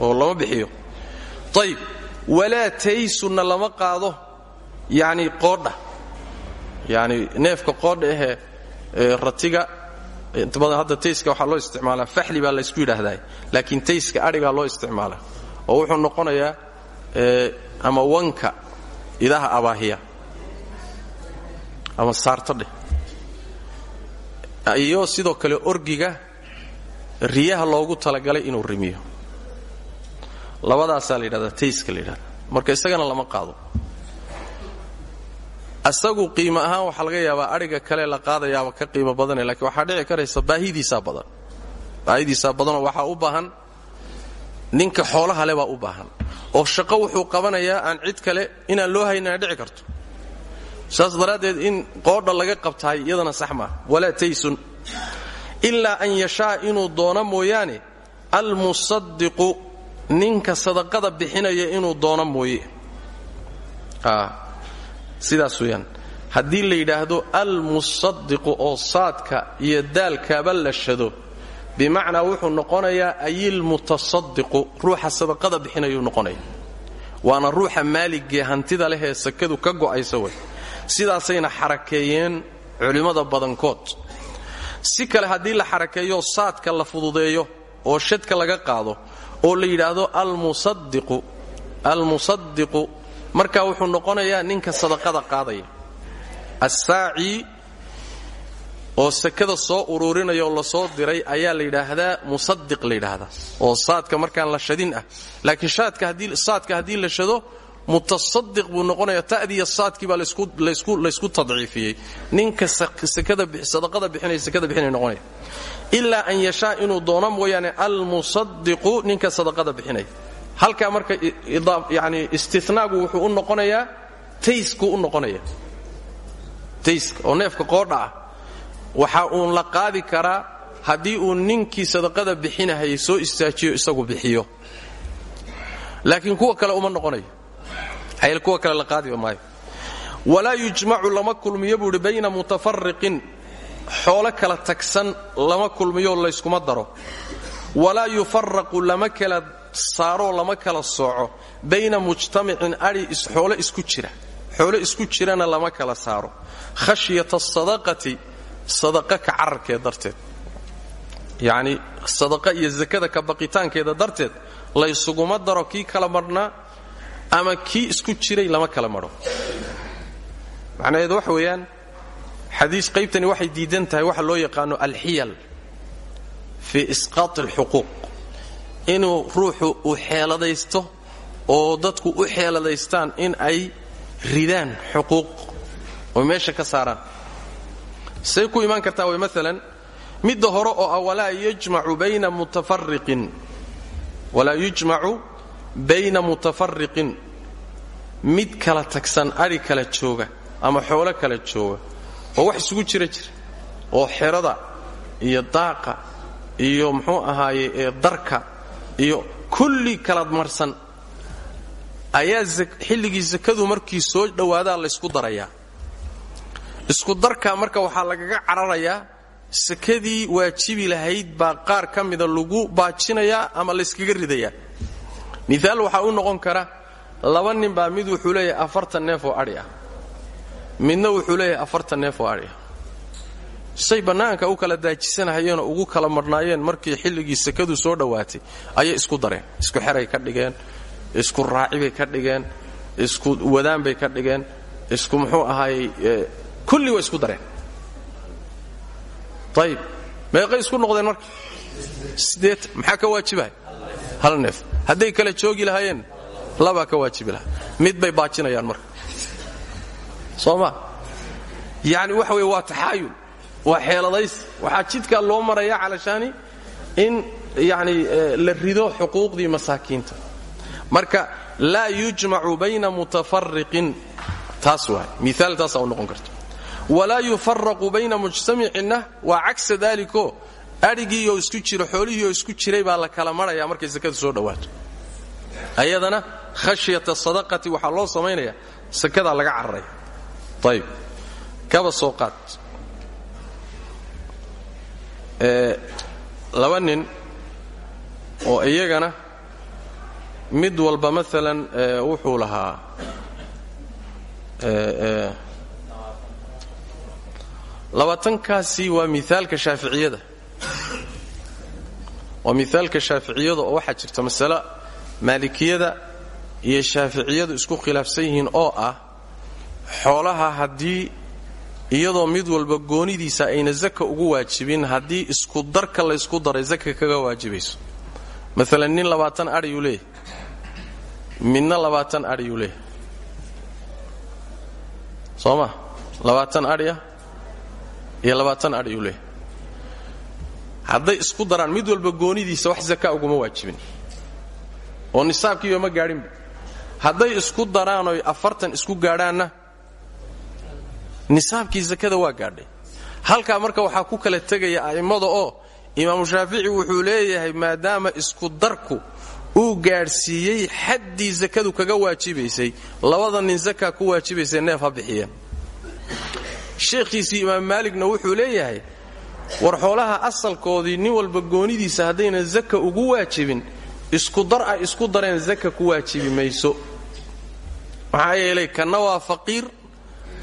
Oo lama bixiyo. Ayib walaa taysunna lama qaado yacni qoodha. Yacni neefka qoodha ahee ratiga inta hadda tayska waxaa loo isticmaalaa faxli baa laysku yidhaahdaa. Laakiin tayska adhigaa loo isticmaalaa oo wuxuu noqonayaa ama wanka idaha abaahiya. Ama saartadheh iyo sidoo kale orgiga riyaha loogu talagalay inuu rimiyo. Labadaasaa la yidhahdaa tayska la yidhahda marka isagana lama qaado asagu qiimo ahaan waxaa laga yaabaa adhiga kale la qaadayaaba ka qiimo badane lakiin waxaa dhici karaysa baahidiisaa badan. Baahidiisaa badanoo waxaa u baahan ninka xoolaha le baa u baahan. Oo shaqo wuxuu qabanayaa aan cid kale inaan loo haynin ay dhici karto. Saas daraaddeed in qoodha laga qabtaay iyadana sax maaha. Taysun. Ilaa an yashaa inuu doono mooyaane almusadiqu ninka sadaqada bixinaya inuu doono mooye sidaas weyaan haddii la yidhaahdo almusadiqu oo saadka iyo daalkaaba la shado bimacnaa wuxuu noqonayaa ayilmutasadiqu ruuxa sadaqada bixinayuu noqonaya waana ruuxa maaligee hantida leh sakadu ka go'aysa wey sidaasayna xarakeeyeen culimmada badankood. Si kale haddii la xarakeeyo saadka la fududeeyo oo shadka laga qaado oo la yidhaahdo almusadiqu markaa wuxuu noqonayaa ninka sadaqada qaadaya. Assaaci oo sakada soo ururinaya oo la soo diray ayaa la yidhaahdaa musadiq la yidhaahdaa. Oo saadka markaan la shadin ah. Laakiin saadka haddii la shado mutasadiq buu noqonaya ta'diya saadkii baa laysku tadciifiyey. Ninka sadaqada bixinaya sakada bixinaya noqonaya. Ilaa an yashaa inuu doono mooyaane almusadiqu ninka sadaqada bixinaya halkaa marka yani istinaagu wuxuu u noqonayaa tayskuu u noqonaya. Tayska oo neefka qoodha ah. Waxa uun la qaadi karaa haddii uu ninkii sadaqada bixinahayay soo istaajiyo isagu bixiyo. Laakiin kuwa kale uma noqonayo kuwa kale la qaadiba maayo. Walaa yujmacu lama kulmiyo bayna mutafariqin xoolo kala tagsan lama kulmiyo layskuma daro. Walaa yufaraqu lama kala saaroo lama kala sooco. Bayna mujtamicin adhi xoolo isku jira. Xoolo isku jirana lama kala saaro. Khashyata asadaqati sadaqa ka cararkeed darteed. Sadaqa iyo sakada ka baqitaankeeda darteed laysuguma daro kii kala marhnaa ama kii isku jiray lama kala madho macnaheedu waxa weeyaan xadiis qaybtani waxay diidan waxa loo yaqaano alxiyal fii isqaati alxuquuq inuu ruuxu u xeeladaysto oo dadku u xeeladaystaan in ay ridaan xuquuq oo meesha ka saaraan. Say ku imaan kartaa way maalan midda hore oo ah walaa yujmacu bayna mutafariqin walaa yujmacu bayna mutafariqin mid kala tagsan adhi kala jooga ama xoolo kala jooga oo wax isugu jira jira oo xerada iyo daaqa iyo muxuu ahaaye ee darka iyo kulli kalad marsan ayaa xilligii sakadu markii soo dhowaadaa laysku darayaa. Isku darkaa marka waxaa lagaga cararayaa sakadii waajibi lahayd baa qaar ka mida lagu baajinayaa ama layskaga ridayaa. Miaal waxaa u noqon kara laba nin baa mid wuxuu leeyahay afartan neef oo adhi ah. Midna wuxuu leeyahay afartan neef oo adhi ah say bannaanka u kala daajisanahayeenoo ugu kala marhnaayeen markii xilligii sakadu soo dhowaatay ayay isku dareen. Isku xeray ka dhigeen isku raacibay ka dhigeen isku wadaan bay ka dhigeen isku muxuu ahaayey kulli way isku dareen. Ayib meeqay isku noqdeen marka? Sideet maxaa ka waajibahay? Hal neef. Hadday kala joogi lahaayeen labaa ka waajibi lahaa. Mid bay baajinayaan marka. Soo ma? Yacni waxa weye waa taxaayul waa xeeladays. Waxaa jidkaa loo maraya calashaani in yacni la rido xuquuqdii masaakiinta. Marka laa yujmacu bayna mutafariqin taas waay. Miaal taasaa u noqon karta walaa yufaraqu bayna mujtamicinna waa cagsa daaliko. Adhigiioo isku jiro xoolihiioo isku jiray baa la kala marhaya markay sakadu soo dhowaato ayadana khashyata sadaqati waxaa loo samaynaya sakadaa laga cararaya. Ayib kaba soo qaad laba nin oo iyagana mid walba maalan wuxuu lahaa labaatankaasi waa miaalka shaaficiyada. Waa miaalka shaaficiyada oo waxaa jirta masale maalikiyada iyo shaaficiyadu isku khilaafsan yihiin oo ah xoolaha haddii iyadoo mid walba goonidiisa ayna zaka ugu waajibin haddii isku darka laysku daray zaka kaga waajibayso maalan nin labaatan adhiyuu leeyahy midna labaatan adhiyuu leeyahy soo ma? Labaatan adhiya iyo labaatan adhiyuu leeyahy hadday isku daraan mid walba goonidiisa wax zaka uguma waajibin. Oo nisaabkiiba ma gaadhinba. Hadday isku daraanoy afartan isku gaadhaanna nisaabkii zakada waa gaadhay. Halkaa marka waxaa ku kala tegaya a'immada oo imaamu shaafici wuxuu leeyahay maadaama isku darku uu gaadhsiiyey xaddii zakadu kaga waajibaysay labada nin zakaa ku waajibaysay neef ha bixiyeen imaam maaligna wuxuu leeyahay war xoolaha asalkoodii nin walba goonidiisa haddayna zaka ugu waajibin isku dar ay isku dareen zaka ku waajibi mayso. Maxaa yeelay kanna waa faqiir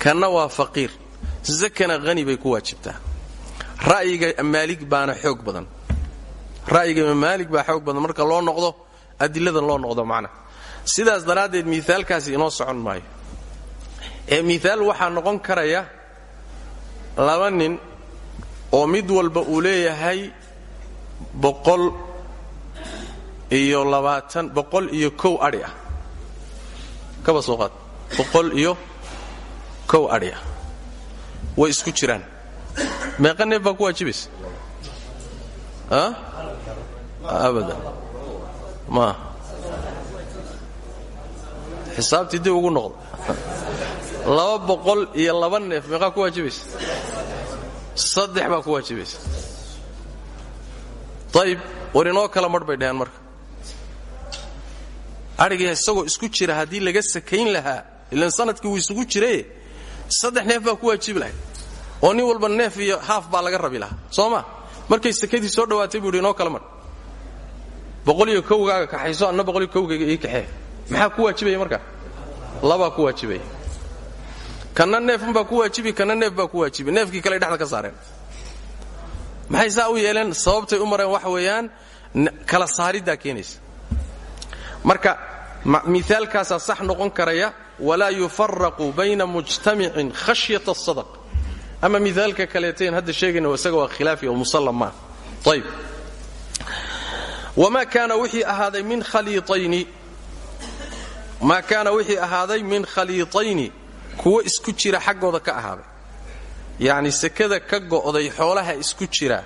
kanna waa faqiir. Zakana hani bay ku waajibtaa ra'yiga maalig baana xoog badan. Ra'yiga maalig baa xoog badan. Marka loo noqdo adiladan loo noqdo macna. Sidaas daraaddeed miaalkaasi inoo socon maayo. Ee miaal waxaa noqon karaya laba nin oo mid walba uu leeyahay boqol iyo labaatan boqol iyo kow adhi ah. Kaba soo qaad. Boqol iyo kow adhi ah way isku jiraan. Meeqa neef baa ku waajibaysa abadan ma. Xisaabtii dib ugu noqda laba boqol iyo laba neef meeqaa ku waajibaysa saddex baa ku waajibaysa ayib war inoo kala marh bay dhaheen marka. Adhiga isagoo isku jira haddii laga sakayn lahaa ilan sannadkii wuu isugu jiraye saddex neef baa ku waajibi lahay. Oo nin walba neef iyo haaf baa laga rabi lahaa. Soo ma? Markay sakadii soo dhowaatay buu yidhi inoo kala marh boqoliyo kowgaaga kaxayso anna boqoliyo kowgayga ii kaxee. Maxaa ku waajibaya markaa labaa ku waajibaya kanna neefunbaa ku waajibi kanna neef baa ku waajibi neefkii kale dhexda ka saareen. Maxay saa u yeeleen? Sababtay u mareen waxa weeyaan kala saariddaa keenaysa. Marka miaalkaasaa sax noqon karaya walaa yufaraqu bayna mujtamicin khashyata asadaq ama miaalka kaleetayn hadda sheegayna isaga waa khilaafi oo musallam maa ayb wamaa kaana wixii ahaaday min khaliiayni maa kaana wixii ahaaday min khaliitayni kuwo isku jira xaggooda ka ahaaday yacni sekada ka go'day xoolaha isku jira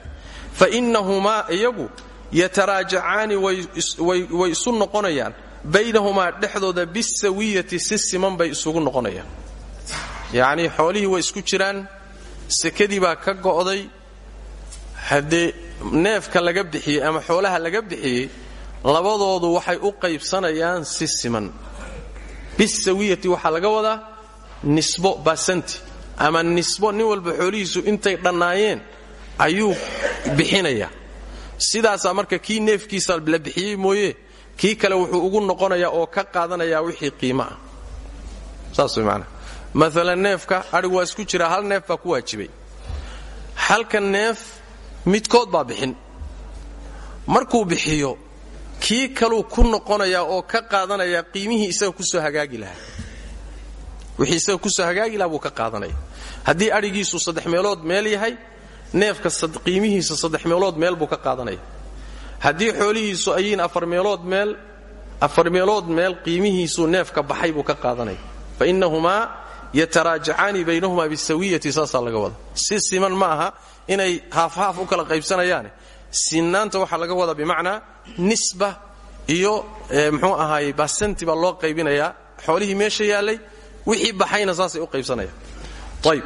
fa innahumaa iyagu yataraajacaani way isu noqonayaan baynahumaa dhexdooda bisawiyati si siman bay isugu noqonayaan. Yacnii xoolihii way isku jiraan sekadii baa ka go'day haddee neefka laga bixiyey ama xoolaha laga bixiyey labadoodu waxay u qaybsanayaan si siman bisawiyati waxaa laga wadaa nisbo basanti ama nisbo nin walba xoolihiisu intay dhannaayeen ayuu bixinayaa. Sidaasaa marka kii neefkiisa la bixiyey mooye kii kale wuxuu ugu noqonayaa oo ka qaadanayaa wixii qiimo ah. Saas way maanaa neefka adhigu waa isku jiraa hal neef baa ku waajibay. Halka neef midkood baa bixin. Markuu bixiyo kii kaluu ku noqonayaa oo ka qaadanayaa qiimihii isaga ku soo hagaagi lahaa. Wixii isaga ku soo hagaagi lahaa buu ka qaadanaya. Haddii adhigiisu saddex meelood meel yahay neefka qiimihiisa saddex meelood meel buu ka qaadanaya haddii xoolihiisu ayiin afar meelood meel afar meelood meel qiimihiisuu neefka baxay buu ka qaadanaya fa innahumaa yataraajacaani baynahumaa bisawiyati saasaa laga wada si siman ma aha inay haafhaaf u kala qaybsanayaane. Sinaanta waxaa laga wadaa bimacnaa nisba iyo mxuu ahaayey basanti baa loo qaybinayaa. Xoolihii meesha yaallay wixii baxayna saasay u qaybsanayaan. Ayb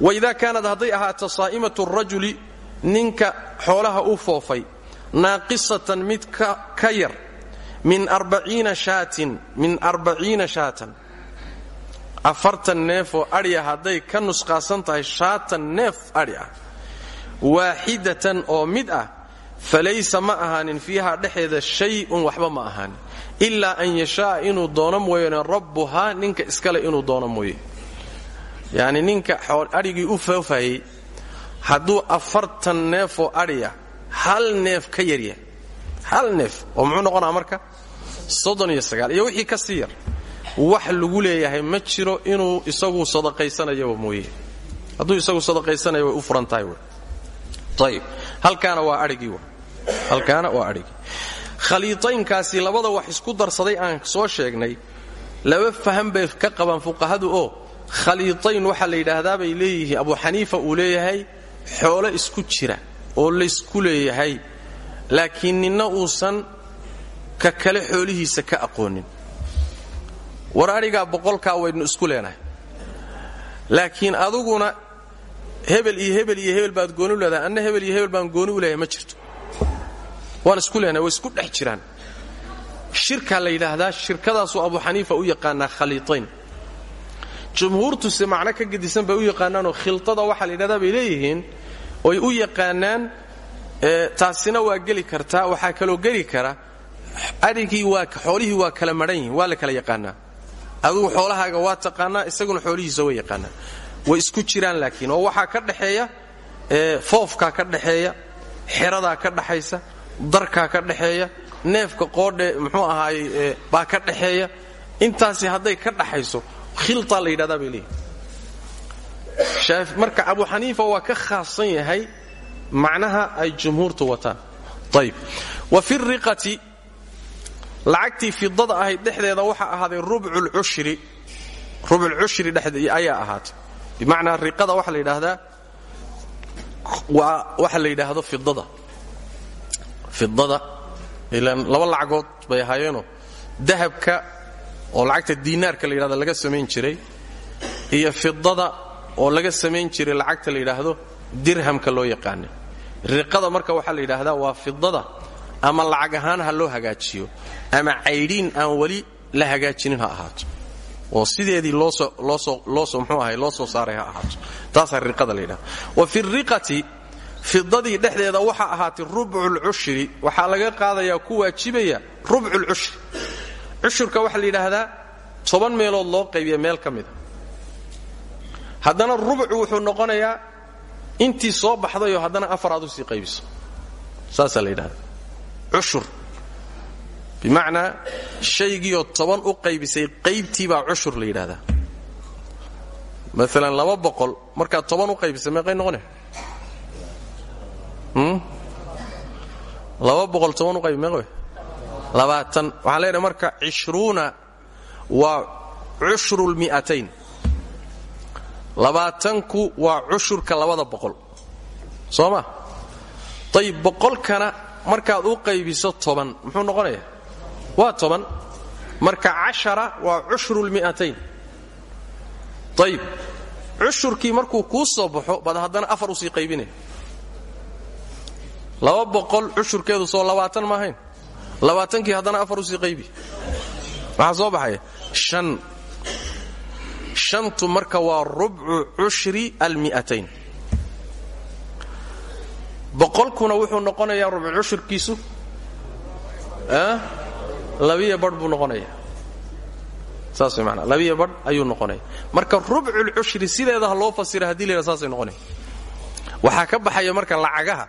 waidaa kaanad hadday ahaato saa'imatu rajuli ninka xoolaha u foofay naaqisatan mid ka yar min arbaciina shaatin min arbaciina shaatan. Afartan neef oo adhi ah hadday ka nusqaasan tahay shaatan neef adhi ah waaxidatan oo mid ah falaysa ma ahaanin fiiha dhexeeda shay-un waxba ma ahaanin ilaa an yashaaa inuu doono mooyane rabbuhaa ninka iskale inuu doono mooye yacni ninka adhigii u foofayey hadduu afartan neefoo adhiya hal neef ka yaryahay hal neef oo muxuu noqonaa marka? Iyo wixii ka sii yar. Wax lagu leeyahay ma jiro inuu isagu sadaqaysanayaba mooye. Hadduu isagu sadaqaysanayo u furan tahay ayib halkaana waa adhigii w halkaana waa adhigii khaliitaynkaasi labada wax isku darsaday aan soo sheegnay laba faham bay ka qabaan fuqahadu oo khaliitayn waxaa la yidhaahdaa bay leeyihiin. Abu xaniifa uu leeyahay xoolo isku jira oo laysku leeyahay laakiin ninna uusan ka kale xoolihiisa ka aqoonin. War adhigaa boqolkaa waynu isku leenahay. Laakiin aduguna hebel iyo hebel iyo hebel baad gooni u leedahay. Anna hebel iyo hebel baan gooni u leeyahay ma jirto. Waan isku leenahay way isku dhex jiraan. Shirkaa la yidhaahdaa shirkadaasuu abu xaniifa u yaqaanaa khaliitayn jumhuurtuse macno ka gedisan bay u yaqaanaanoo khiltada waxaa la yidhahdaa bay leeyihiin oy u yaqaanaan taasina waa geli kartaa waxaa kaloo geli kara. Adhigii xoolihii waa kala madhan yihiin waa la kala yaqaanaa. Adugu xoolahaaga waa taqaanaa isaguna xoolihiisa way yaqaanaa. Way isku jiraan laakiin oo waxaa ka dhexeeya foofkaa ka dhexeeya xeradaa ka dhaxaysa darkaa ka dhexeeya neefka qoodhe muxuu ahaayey baa ka dhexeeya intaasi hadday ka dhaxayso khiltaa la yidhahdaa bay marka abu xaniifa waa ka khaasan yahay macnaha ay jumhuurtu wataan. Ayb wa fi riqati lacagtii fidada ahayd dhexdeeda waxaa ahaaday rubculcushri rubculcushri dhexdeed ayaa ahaatay. Bimacnaa riqada waxaa la yidhaahdaa waa waxa la yidhaahdo fidada fidada ilaan laba lacagood bay ahaayeenoo dahabka oo lacagta diinaarka la yidhahdo laga samayn jiray iyo fidada oo laga samayn jiray lacagta la yidhaahdo dirhamka loo yaqaanay riqada marka waxaa la yidhaahdaa waa fidada ama lacag ahaan ha loo hagaajiyo ama caydhiin aan weli la hagaajinin ha ahaato. Oo sideedii loo soo saaray ha ahaato. Taasaa riqada la yidhahda wa fi riqati fidadii dhexdeeda waxaa ahaatay rubculcushri waxaa laga qaadayaa ku waajibaya rubculcushri cushurka waxaa la yidhaahdaa toban meelood loo qaybiya meel ka mida haddana rubcu wuxuu noqonayaa intii soo baxdayoo haddana afar aad u sii qaybiso. Saasaa la yidhahda cushur. Bimacnaa shaygiioo toban u qaybisay qaybtii baa cushur la yidhahdaa. Maalan laba boqol toban u qaybisay meeqay noqone laba boqol toban u qaybi meeq wey labaatan. Waxaan leenahay marka cishruuna waa cushru lmi'atayn labaatanku waa cushurka labada boqol. Soo ma ayib boqolkana markaad u qaybiso toban muxuu noqonayaa waa toban. Marka cashara waa cushru lmi'atayn ayib cushurkii markuu kuu soo baxo baad haddana afar u sii qaybinaya laba boqol cushurkeedu soo labaatan ma ahayn. Labaatankii haddana afar u sii qaybi. Maxaa soo baxaya? Shan shantu marka waa rubcu cushri almi'atayn. Boqolkuna wuxuu noqonayaa rubcu cushurkiisu labiya badh buu noqonaya saas maanaa labiya badh ayuu noqonaya. Marka rubculcushri sideeda ha loo fasira haddii layidhaha saasay noqonaya waxaa ka baxaya marka lacagaha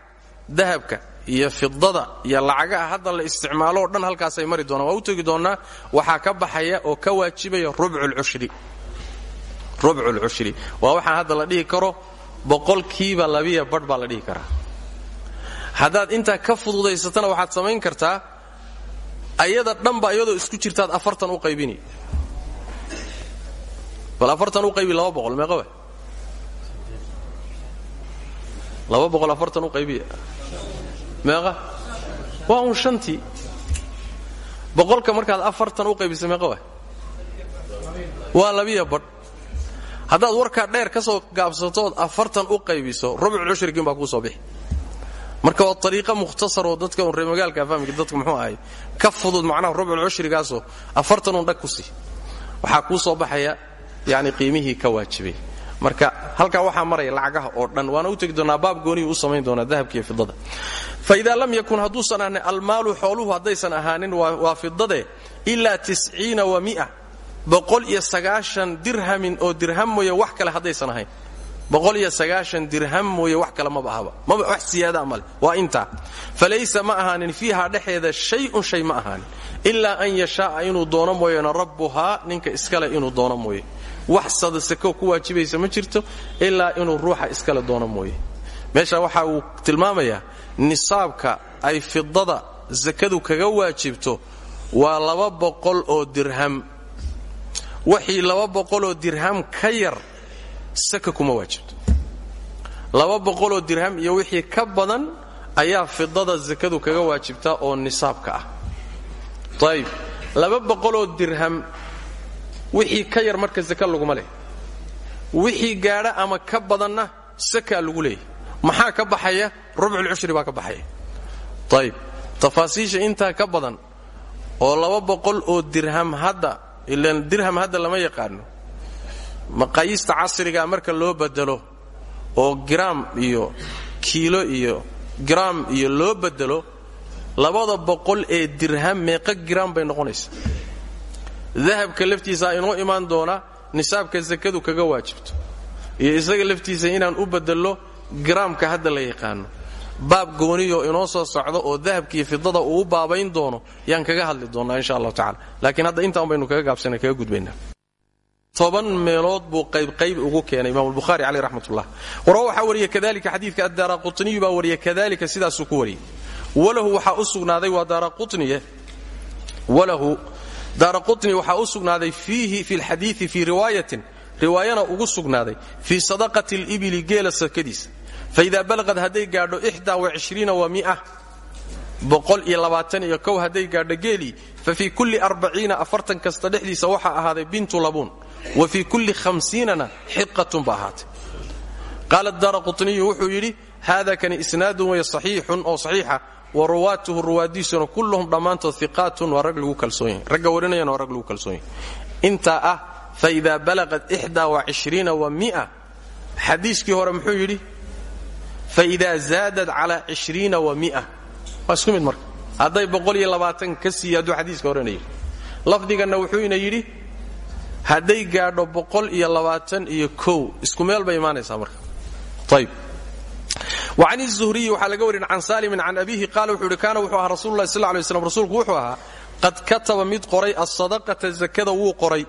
dahabka iyo fidada iyo lacagaha hadda la isticmaalo o dhan halkaasay mari doonaan. Waa u tegi doonnaa waxaa ka baxaya oo ka waajibaya rubculcushri rubculcushri waa waxaan hadda la dhihi karo boqolkiiba labiya badh baa la dhihi karaa. Haddaad intaa ka fududaysatana waxaad samayn kartaa ayada dhanba iyadoo isku jirtaad afartan u qaybini. Bal afartan u qaybi laba boqol meeqa wa laba boqol afartan u qaybiya meeqa? Waa un shantii boqolka markaad afartan u qaybisa meeqa wa waa labiya badh haddaad warkaa dheer ka soo gaabsatood afartan u qaybiso rubcul cushrigiin baa kuu soo bixi. Marka waa ariiqa mukhtasaroo dadka un reemagaalka fahmika dadku muxuu ahay ka fudud macnaha rubcul cushrigaasoo afartan un dhag ku sii. Waxaa kuu soo baxaya yani qiimihii ka waajibay. Marka halkaa waxaa maraya lacagaha oo dhan waana u tegi doonaa baab goonihii u samayn doonaa dahabkiiyo fidada fa idaa lam yakun hadduusan ahaanin almaalu xooluhu haddaysan ahaanin waa fidade ilaa tisciina wa mia boqol iyo sagaashan dirhamin oo dirham mooye wax kale haddaysan ahayn. Boqol iyo sagaashan dirham mooye wax kale maba ahaba. Maba wax siyaadaa male. Waa intaa. Falaysa ma ahaanin fiiha dhexeeda shay-un shay ma ahaanin. Ilaa an yashaaa inuu doono mooyeena rabbuhaa ninka iskale inuu doono mooye. Wax sadasako ku waajibaysa ma jirto ilaa inuu ruuxa iskale doono mooye. Meesha waxa uu tilmaamayaa nisaabka ay fidada sakadu kaga waajibto waa laba boqol oo dirham wixii laba dirham ka yar saka kuma waajibto. Laba boqoloo dirham iyo wixii ka badan ayaa fidada sakadu kaga waajibtaa oo nisaabka ah. Ayib laba boqoloo dirham wixii ka yar marka saka laguma leh wixii gaadha ama ka badanna sakaa lagu leeyahy maxaa ka baxaya? Rubculcushri baa ka baxaya. Ayib tafaasiisha intaa ka badan oo laba boqol oo dirham hadda ilaan dirham hadda lama yaqaano. Maqaayista casrigaa marka loo bedelo oo gram iyo kiilo iyo gram iyo loo bedelo labada boqol ee dirham meeqa gram bay noqonaysaa dahabka laftiisaa inoo imaan doona nisaabka sakadu kaga waajibto. Iyo isaga laftiisa inaan u bedello garaamka hadda la yaqaano baab gooniyo inoo soo socdo oo dahabkiiyo fidada uu baabayn doono yaan kaga hadli doonnaa insha allahu tacala laakiin hadda intaan baynu kaga gaabsana kaga gudbaynaa. Toban meelood buu qaybqayb ugu keenay imaam lbukhaari caleyh raxmatullah. Wara waxaa wariya kadalika xadiidka addaara qutniyu baa wariya kadalika sidaasuu ku wariyey walahu waxaa u sugnaaday waa daara qutniye walahu daara qutni waxaa u sugnaaday fiihi fi lxadiii fii riwaayatin. Riwaayana ugu sugnaaday fii sadaqati libili geela sakadiisa faidaa balaqad hadday gaadho wa mia kow hadday gaadho geelii fa fii kulli afartan kasta dhexdiisa waxaa ahaaday bintu labuun wa fii kulli hamsiinana xiqatun ba ahaatay qaala daara qutniyu wuxuu yidhi haada kani isnaadun way saxiixun oo saxiixa wa ruwaatuhu ruwaadiisuna kulluhum dhammaantood iqaatun waa rag lagu kalsoon yahay ragga warinayana waa rag lagu kalsoon yahay intaa ah faidaa balaqat wa mia xadiiskii hore muxuu yidhi faidaa zaadad calaa ishriina wa mia waa isku mid marka hadday boqol iyo labaatan ka siiya hadduu xadiiska horena yidhi lafdiganna wuxuuna yidhi hadday gaadho boqol iyo labaatan iyo kow isku meel bay imaanaysaa marka ayb وعن الزهري waxaa laga warin can salimin can abihi qaala wuxuu ihi kaana wuxuu ahaa rasulullahi sal lay slam rasuulku wuxuu ahaa qad kataba mid qoray asadaqata zakada wuu qoray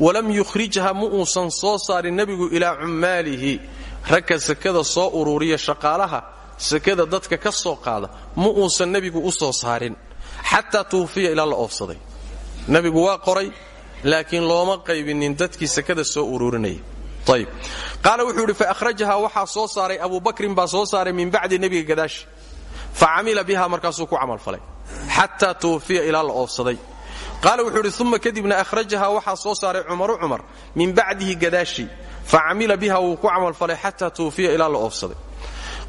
walam yukhrijha ma uusan soo saarin nebigu ilaa cummaalihi ragka sakada soo ururiya shaqaalaha sakada dadka ka soo qaada ma uusan nebigu u soo saarin. Xataa tuwfiya ilaa la oofsaday. Nebigu waa qoray laakiin looma qaybinin dadkii sakada soo ururinaya ayb qaala wuxuu idhi faahrajaha waxaa soo saaray abu bakrin baa soo saaray min bacdi nebiga gadaashi fa camila biha markaasuu ku camalfalay xataa tuwfiya ilaa la oofsaday. Qaala wuxuu idhi uma kadibna ahrajaha waxaa soo saaray cumaru cumar min bacdihi gadaashi fa camila biha wuu ku camalfalay xataa tuwfiya ilaa la oofsaday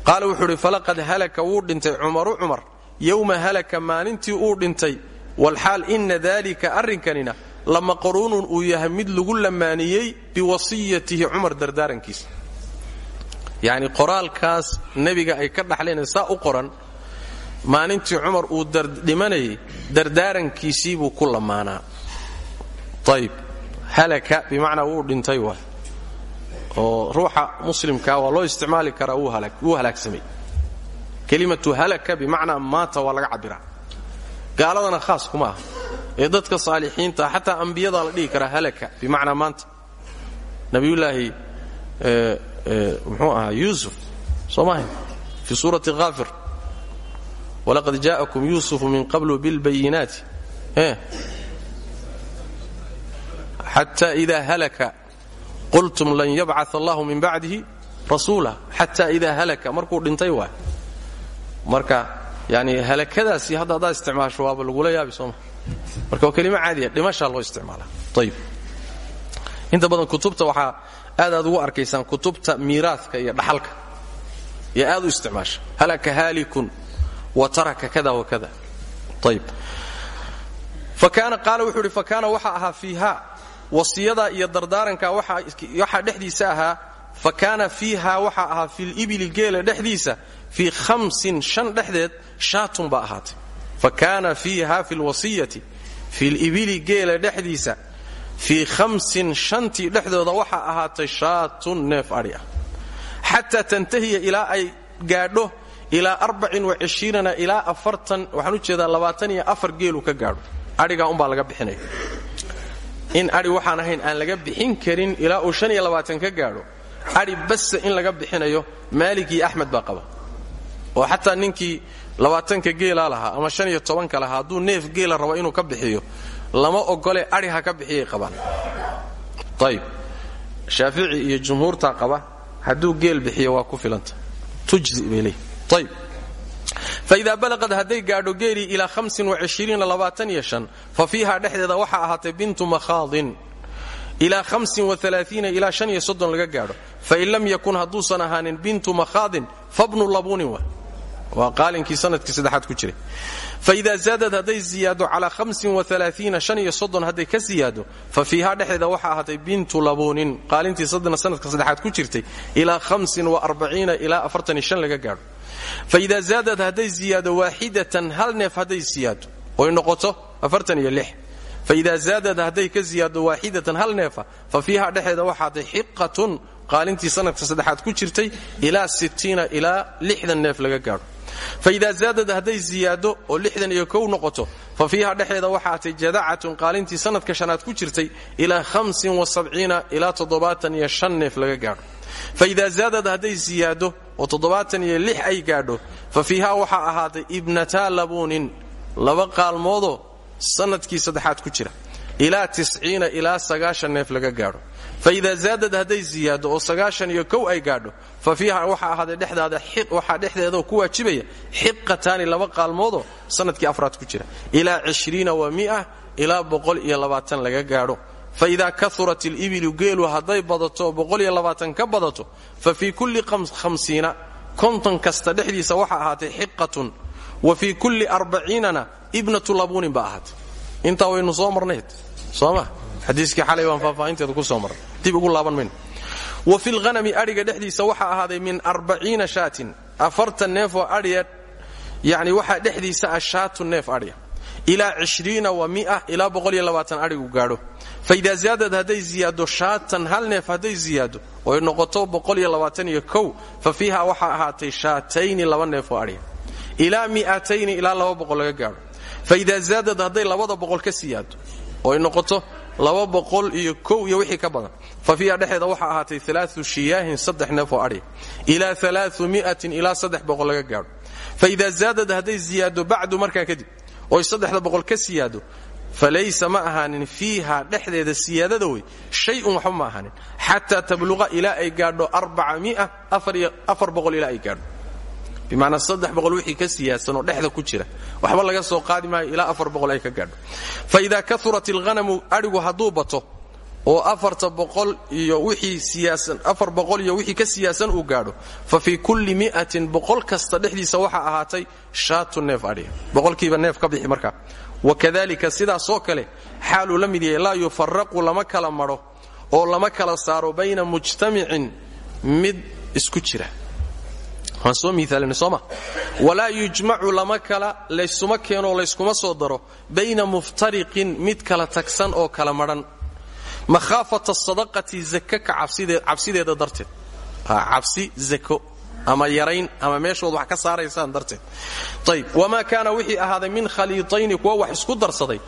qaala wuxuu idhi falaqad halaka wuu dhintay cumaru cumar yowma halaka maalintii uu dhintay walxaal inna daalika arrinkanina lamaqruunun uu yahay mid lagu lamaaniyey biwasiyatihi cumar dardaarankiisa yacni qoraalkaas nebiga ay ka dhaxleen saa u qoran maalintii cumar uu dhimanayay dardaarankiisii buu ku lamaanaa ayb halaka bimacnaa wuu dhintay waay oo ruuxa muslimkaa waa loo isticmaali karaa wuu halaagsamay kelimatu halaka bimacnaa maata waa laga cabbiraa gaaladana khaas kuma aha. Ee dadka saalixiinta xataa ambiyadaa la dhihi karaa halaka bimacnaa maanta. Nabiyullaahi muxuu ahaa yuusuf soo maaha? Fii suurati haafir walaqad jaa'akum yuusufu min qablu bilbayinaati xata ida halaka qultum lan yabcaa allahu min bacdihi rasuula xata ida halaka markuu dhintay waay marka yani halakadaasi hadda haddaad isticmaasho waaba lagula yaabi sooma marka waa caadiya dhimashaa loo isticmaala ayib inta badan kutubta waxaa aad aad ugu arkaysaan kutubta miiraadka iyo dhaxalka iyo aad u isticmaasha halaka haalikun wa taraka kada wa kada ayib fakaana qaala wuxuu fakaana waxa ahaa fiiha wasiyadaa iyo dardaaranka waxaa dhexdiisa ahaa fa kaana fiiha waxaa ahaa filibili geela dhexdiisa fii hamsin shan dhexdeed shaatun baa ahaatay. Fa kaana fiiha fi lwasiyati filibili geela dhexdiisa fii hamsin shantii dhexdooda waxaa ahaatay shaatun neef adhi ah. Xataa tantahiya ilaa ay gaadho ilaa arbacin wacishiirana ilaa afartan waxaan u jeedaa labaatan iyo afar geelu ka gaadho. Adhigaa umbaa laga bixinaya in adhi waxaan ahayn aan laga bixin karin ilaa uu ka gaadho. Adhi basa in laga bixinayo maalik iyo axmed baa qaba. Oo xataa ninkii labaatanka geelaa lahaa ama shan iyo tobanka lahaa hadduu neef geela rabo inuu ka bixiyo lama ogole adhi ha ka bixiyay qabaan. Ayib shaafici iyo jumhuurtaa qaba hadduu geel bixiyo waa ku filanta. Tujzi bay leeyihi ayib faida balaqad hadday gaadho geelii ilaa fa fiiha dhexdeeda waxaa ahaatay bintu makhaadin. Ilaa ilaa laga gaadho. Fain lam yakun hadduusan ahaanin bintu makhaadin fabnu labuunin wa. Waa qaalinkii sannadkii saddexaad ku jiray. Faida zaadad hadday ziyaado calaa hadday ka ziyaado fa fiiha dhexdeeda waxaa ahaatay bintu labuunin. Qaalintii sanadka saddexaad ku jirtay. Ilaa ilaa laga gaadho faida zaadad hadday ziyaado waaxidatan hal neef hadday ziyaado oy noqoto faida zaadad hadday ka ziyaado waaxidatan hal neefa fa fiiha dhexeeda waxaatay xiqatun qaalintii sanadka saddexaad ku jirtay ilaa ilaa neef laga gaadho faida zaadad hadday ziyaado oo lixdan iyo kow noqoto fa fiiha dhexeeda waxaatay jadacatun qaalintii sanadka shanaad ku jirtay ilaa ilaa toddobaatan iyo shan neef laga gaadho faida zaadad hadday ziyaado oo toddobaatan iyo lix ay gaadho fa fiiha waxaa ahaaday ibnataa labuunin laba qaalmoodoo sannadkii saddexaad ku jira ilaa tisciina ilaa sagaashan neef laga gaadho faida zaadad hadday ziyaado oo sagaashan iyo kow ay gaadho fa fiiha waxaa ahaaday dhexdaada waxaa dhexdeedaoo ku waajibaya xiqataani laba qaalmoodoo sannadkii afraad ku jira. Ilaa cishriina wa mia ilaa boqol iyo labaatan laga gaadho. Faida kaurat ilibilu geelu hadday badato boqoliyo labaatan ka badato fa fii kulli hamsiina konton kasta dhexdiisa waxa ahaatay xiqatun wa fii kulli arbaciinana ibnatu labuunin ba ahaatay. Intaa waynu soo marnayd xadiiskii xalay baan faahfaahinteeda ku soo dib ugu laaban wa fi lhanami adhiga dhexdiisa waxaa ahaaday min arbaciina shaatin. Afartan neefoo adhiya yani waxaa dhexdiisa ah shaatun neef adhiya ilaa cishriina wa mia ilaa boqoliyo labaatan adhigu gaadho. Faida zaadad hadday ziyaado hal neef hadday ziyaado oy noqoto boqoliyo labaatan iyo kow fa fiiha waxaa ahaatay shaatayni laba neef oo adhiya ilaa mi'atayni ilaa laba boqol laga gaadho. Faida zaadad hadday labada boqol ka siyaado oy noqoto laba boqol iyo kow iyo wixii ka badan. Fa fiiha dhexeeda waxaa ahaatay alaau shiyaahin saddex neef oo adhiya ilaa alaau miatin ilaa saddex boqol laga gaadho. Faida zaadad hadday ziyaado bacdu markaa kadib oy saddexda boqol ka siyaado falaysa ma ahaanin fiiha dhexdeeda siyaadada wey shayun waxba ma ahaanin. Xataa tabluqa ilaa ay gaadho afar boqol ilaa ay gaadho bimacnaa saddex wixii ka siyaadsan oo dhexda ku jira. Waxba laga soo qaadi maayo ilaa ay ka gaadho. Fa idaa kaurat ilghanamu adhigu hadduu bato oo afarta boqol iyo wixii siyaasan afar boqol iyo wixii ka siyaasan uu gaadho fa fii kulli mi'atin boqol kasta dhexdiisa waxaa ahaatay shaatu neef adhiya boqolkiiba neef ka bixi markaa. Wakadalika sidaasoo kale xaaluu la mid yahay laa lama kala madho oo lama kala saaro bayna mujtamicin mid isku jira waan soo miaalina sooma walaa yujmacu lama kala laysuma keenoo layskuma soo daro bayna muftariqin mid kala tagsan oo kala madhan. Makhaafata sadaqati zaka ka cabsideeda darteed. Cabsi zako ama yarayn ama meeshood wax ka saaraysaan darteed. Ayb wamaa kaana wixii ahaaday min khaliitayni kuwa wax isku darsaday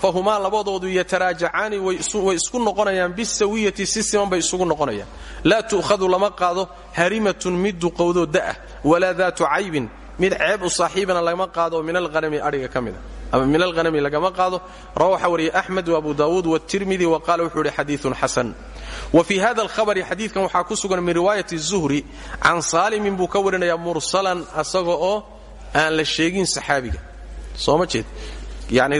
fahumaa labadoodu yataraajacaani way isku noqonayaan bisawiyati si siman bay isugu noqonayaan. Laa tu'khadu lama qaado harimatun mid duqowdoo da'ah walaa daatu caybin mid ceeb u saaxiibana lama qaado min alhanami adhiga ka ama min alhanami lagama qaado rawa waxaa wariyey wa abu daawuud watirmidi wa qaala wuxuu ihi xadiiun wa fii hada alhabari xadiidkan waxaa ku sugan min riwaayati zuhri can saalimin buu ka warinayaa mursalan asaga oo aan la sheegin saxaabiga. Soo ma jeed? Yacni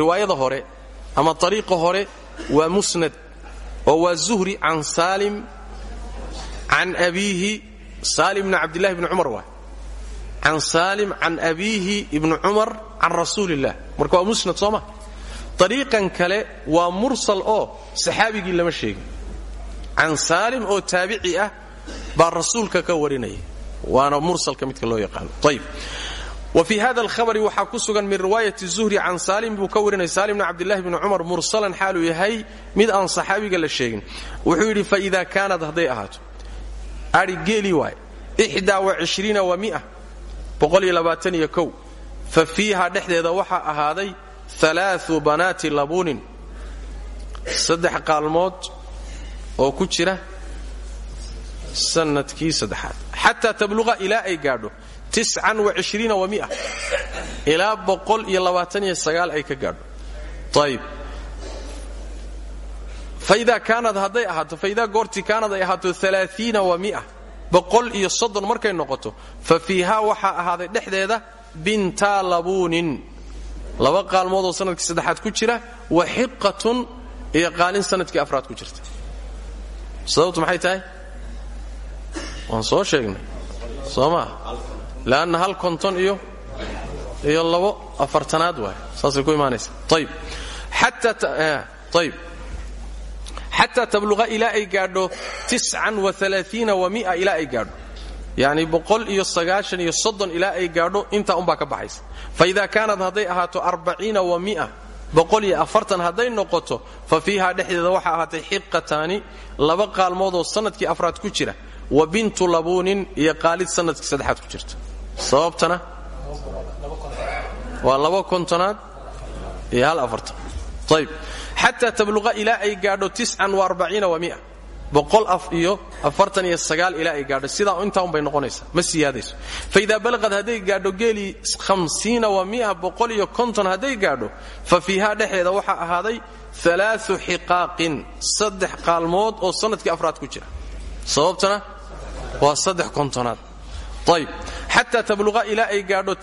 riwaayada hore ama ariiqa hore waa musnad oo waa zuhri can saalim can abiihi saalim bni cabdillahi bni cumar waay can saalim can abiihi ibni cumar can rasuuli illah marka waa musnad soo ma? Ariiqan kale waa mursal oo saxaabigii lama sheegin can saalim oo taabici ah baa rasuulka ka warinaya waana mursalka midka loo yaqaano ayb wa fii hada alhabari waxaa ku sugan min riwaayati zuhri can saalim buu ka warinaya saalim bni cabdillahi bni cumar mursalan xaaluu yahay mid aan saxaabiga la sheegin. Wuxuu yidhi faida kaanad hadday ahaato. Ai geeli waay. Ixdaa wacishriina wa mia. Boqoliyo labaatan iyo kow. Fa fiiha dhexdeeda waxaa ahaaday alaau banaati labuunin. Saddex qaalmood oo ku jira sannadkii saddexaad. Xataa tabluqa ilaa ay gaadho ilaa ay ka gaadho. Ayib faidaa kaanad hadday ahaato faidaa goortii kaanad ay ahaato iyo markay noqoto fa fiihaa waxaa ahaaday dhexdeeda bintaa labuunin. Laba qaalmood oo sannadkii saddexaad ku jira wa xiqatun iyo qaalin sannadkii afraad ku jirta sababtu maxay tahay? Waan soo sheegnay. Soo maa leanna hal konton iyo iyo labo afartanaad waay. Saasay ku imaanaysa. Ayb ayb xataa tabluqa ilaa ay gaadho ilaa ay gaadho. Yacni boqol iyo sagaashan iyo soddon ilaa ay gaadho intaa unbaa ka baxaysa. Fa idaa kaanad hadday ahaato arbaciina wa mia hadday noqoto fa fiihaa dhexdeeda waxaa ahaatay xiqataani laba qaalmoodoo sannadkii afraad ku jira wa bintu labuunin iyo qaalid sannadkii saddexaad ku jirta. Sababtana? Waa laba kontonaad iyo hal afartan. Ayb xataa tabluqa ilaa ay gaadho tiscan wa arbaciina wa mia boqol af iyo afartan iyo sagaal ilaa ay gaadho sidaa intaa unbay noqonaysaa. Ma siyaadayso. Fa idaa balaqad hadday gaadho geelii hadday gaadho fa fiihaa dhexeeda waxaa ahaaday alaau xiqaaqin saddex qaalmood oo sannadkii afraad ku jira. Sababtana waa saddex kontonaad. Ayb xataa tabluqa ilaa ay gaadho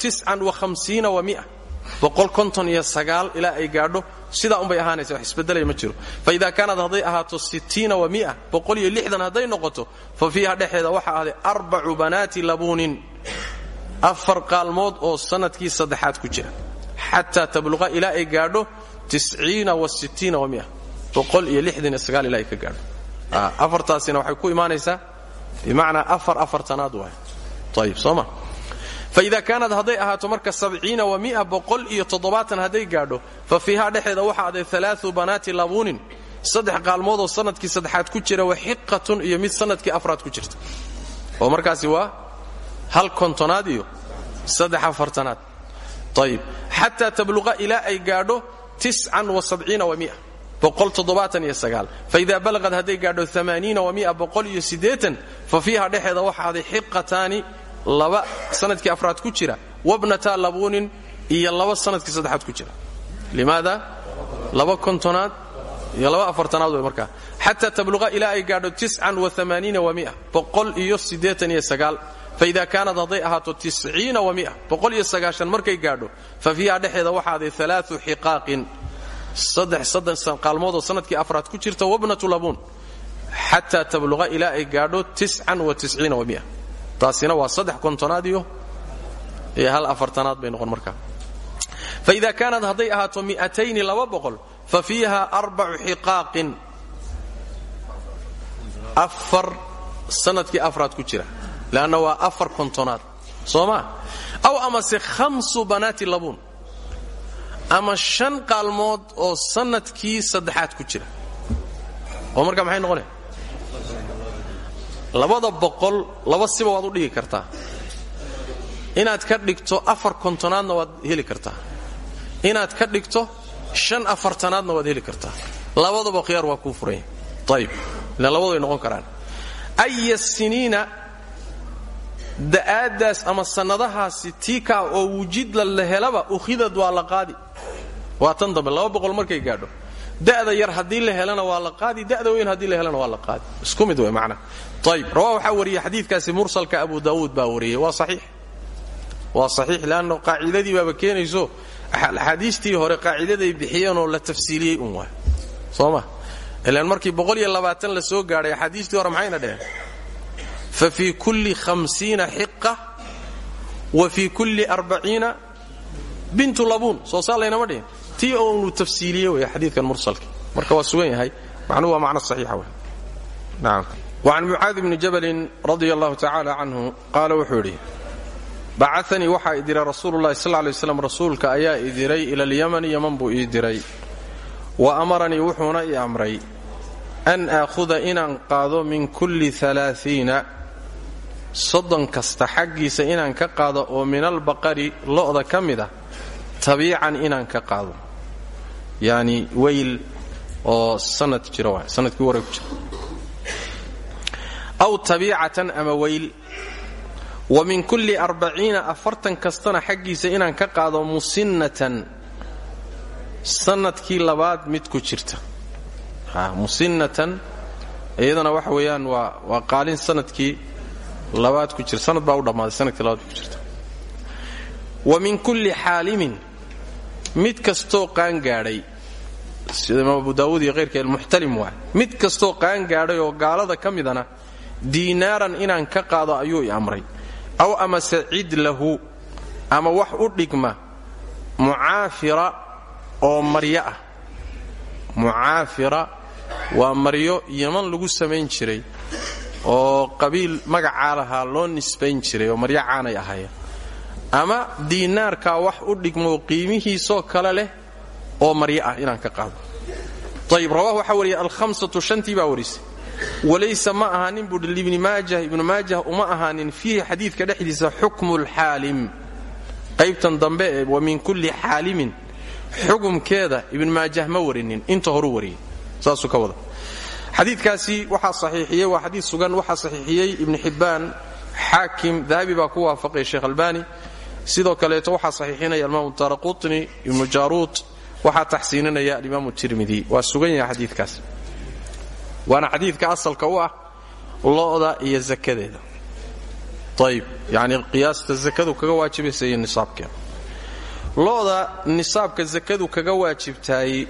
ilaa ay gaadho sidaa unbay ahaanaysa wax isbedelaya ma jiro. Fa idaa kaanad hadday ahaato sittiina wa mia boqol iyo lixdan hadday noqoto fa fiiha dhexeeda waxaa ahday arbacu banaati labuunin. Afar qaalmood oo sannadkii saddexaad ku jira. Xataa tabluqa ilaa ay gaadho tisciina wa sittiina wa mia. Boqol iyo lixdan iyo ay ka gaadho. Afartaasina waxay ku imaanaysaa bimacnaa afar afartanaad waay ayib soo faida kaanad hadday ahaato marka sabciina wa mia boqol iyo toddobaatan hadday gaadho fa fiihaa dhexeeda waxaa aday alaau banaati labuunin saddex qaalmoodoo sannadkii saddexaad ku jira wa xiqatun iyo mid sannadkii afraad ku jirta oo markaasi waa hal kontonaad iyo saddex afartanaad ayib xataa tabluqa ilaa ay gaadho tiscan wa sabciina wa mia faida balaqad hadday gaadho amaaniina wa mia boqol iyo siddeetan fa fiiha dhexeeda laba sannadkii afraad ku jira wabnata labuunin iyo laba sannadkii saddexaad ku jira. Limaada? Laba kontonaad iyo laba afartanaad way markaa. Xataa tabluqa ilaa ay gaadho tiscan wa amaaniina wa iyo siddeetan iyo sagaal. Faida kaanad hadday ahaato wa mia boqol iyo sagaashan markay gaadho fa fiiha dhexeeda waxaaday alaau xiqaaqin. Saddex saddex qaalmood oo sannadkii afraad ku jirta wabnatu labuun. Xataa tabluqa ilaa ay gaadho tiscan wa tisciina wa mia taasina waa saddex kontonaad iyo iyo hal afartanaad bay noqon markaa faida kaanad hadday ahaato mi'atayni laba boqol fa fiiha arbacu xiqaaqin. Afar sannadkii afraad ku jira leanna waa afar kontonaad. Soo maa aw amase khamsu banaati labuun. Ama shan qaalmood oo sannadkii saddexaad ku jira. Oo markaa maxay noqonaya labada boqol laba siba waad u dhigi kartaa. Inaad ka dhigto afar kontonaadna waad heli kartaa. Inaad ka dhigto shan afartanaadna waad heli kartaa. Labadaba khiyaar waa kuu furanya ayib ilaan labadu ay noqon karaan. Aya siniina da'aaddaas ama sannadahaasi tiikaa oo wujidla la helaba ukhidad waa la qaadi. Waa tan dambe laba boqol markay gaadho da'da yar haddii la helana waa la qaadi da'da weyn haddii la helana waa la qaadi. Isku mid wey macnaha ayib rawaa waxaa wariyey mursalka abu daawuud baa wariyey. Waa saxiix. Waa saxiix leanno qaacidadii baaba keenayso axaadiistii hore qaacidaday bixiyeenoo la tafsiiliyey un ma? Ilaan markii la soo gaadhay axaadiistii hore maxayna dheheen fa fii kulli hamsiina xiqa wa fii kulli arbaciina bintu labuun. Soo saa laynama tii oonu tafsiiliye wey xadiidkan mursalka. Marka waa sugan yahay macnuhu waa macno saxiixa wey wacan mucaadi bni jabalin radia allahu tacaala canhu qaala wuxuu yidhi bacanii waxaa idiray rasuululahi sal lay slam rasuulka ayaa idiray ila alyamani yaman buu ii diray. Wa amaranii wuxuuna ii amray an aakhuda inaan qaado min kulli alaaiina soddon kasta xaggiisa inaan ka qaado oo min albaqari lo'da ka mid a tabiican inaan ka qaado yacni weyl oo sanad waay sannadkii waray ku jira aw tabiicatan ama weyl wa min kulli arbaciina afartan kastana xaggiisa inaan ka qaado musinnatan. Sanadkii labaad mid ku jirta. Musinnatan iyadana waxa weeyaan waa waa qaalin sannadkii labaad ku jira sanad baa u dhammaaday sannadkii labaad ku jirta. Wa min kulli xaalimin mid kastoo qaangaadhay sida abu daawuud iyo keyrka almuxtalim waay mid kastoo qaangaadhay oo gaalada ka midana diinaaran inaan ka qaado ayuu i amray. Aw amase cid lahu ama wax u dhigma mucaafira oo maryo ah. Mucaafira waa maryo yaman lagu samayn jiray oo qabiil magacaa lahaa loo nisbayn jiray oo maryo caanay ahaayeen ama diinaarkaa wax u dhigmoo qiimihiisoo kale leh oo maryo ah inaan ka qaado. Ayib rawah waxaa wariyay alhamsatu shantii baa walaysa ma ahaanin buuhi libni maajah ibnu maajah uma ahaanin fiihi xadiidka dhexdiisa xukmu lxaalim qaybtan dambe wa min kulli xaalimin. Xukumkeeda ibn maajah ma warinin inta horu wariyey saasuu ka wada. Xadiidkaasi waxaa saxiixiyey waa xadiid sugan waxaa saxiixiyey ibnu xibbaan xaakim dahabi baa ku waafaqay sheekh sidoo kaleeto waxaa saxiixinaya alimaamu daraqutni ibnu jaaruud waxaa taxsiininaya alimaamu tirmidi waa sugan yahay xadiidkaas. Waana xadiidka asalka u ah lo'da iyo zakadeeda. Ayib yacni qiyaasta zakadu kaga waajibaysa iyo nisaabkeeda lo'da nisaabka zakadu kaga waajibtaay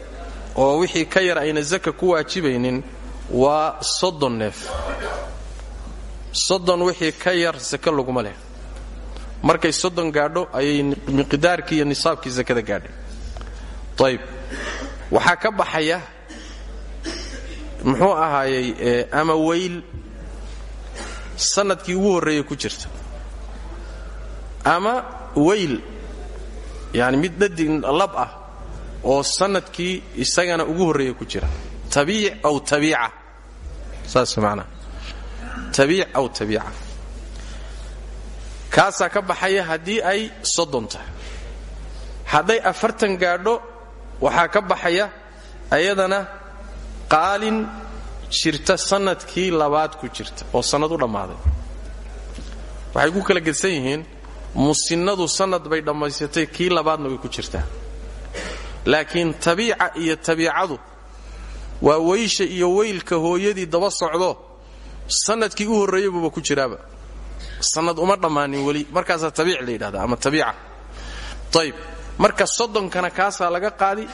oo wixii ka yar ayna zaka ku waajibaynin waa soddon neef. Soddon wixii ka yar zaka laguma leh markay soddon gaadho ayay miqdaarkii iyo nisaabkii gaadhay. Ayib waxaa ka baxaya muxuu ahaayey ama weyl sannadkii ugu horreeyey ku jirta. Ama weyl yani mid dhadig lab ah oo sannadkii isagana ugu horreeya ku jira. Tabiic aw tabiica. Saas macnaa tabiic aw tabiica kaasaa ka baxaya haddii ay soddon tahay. Hadday afartan gaadho waxaa ka baxaya ayadana qaalin jirta sannadkii labaad ku jirta oo sannad u dhammaaday. Waxay ku kala gedsan yihiin musinnadu sannad bay dhammaysatay kii labaadna way ku jirtaa. Laakiin tabiica iyo tabiicadu waa weysha iyo weylka hooyadii daba socdo sannadkii u horreeyabuuba ku jiraaba sannad uma dhammaanin weli. Markaasaa tabiic la yidhahdaa ama tabiica. Ayib marka soddonkana kaasaa laga qaadi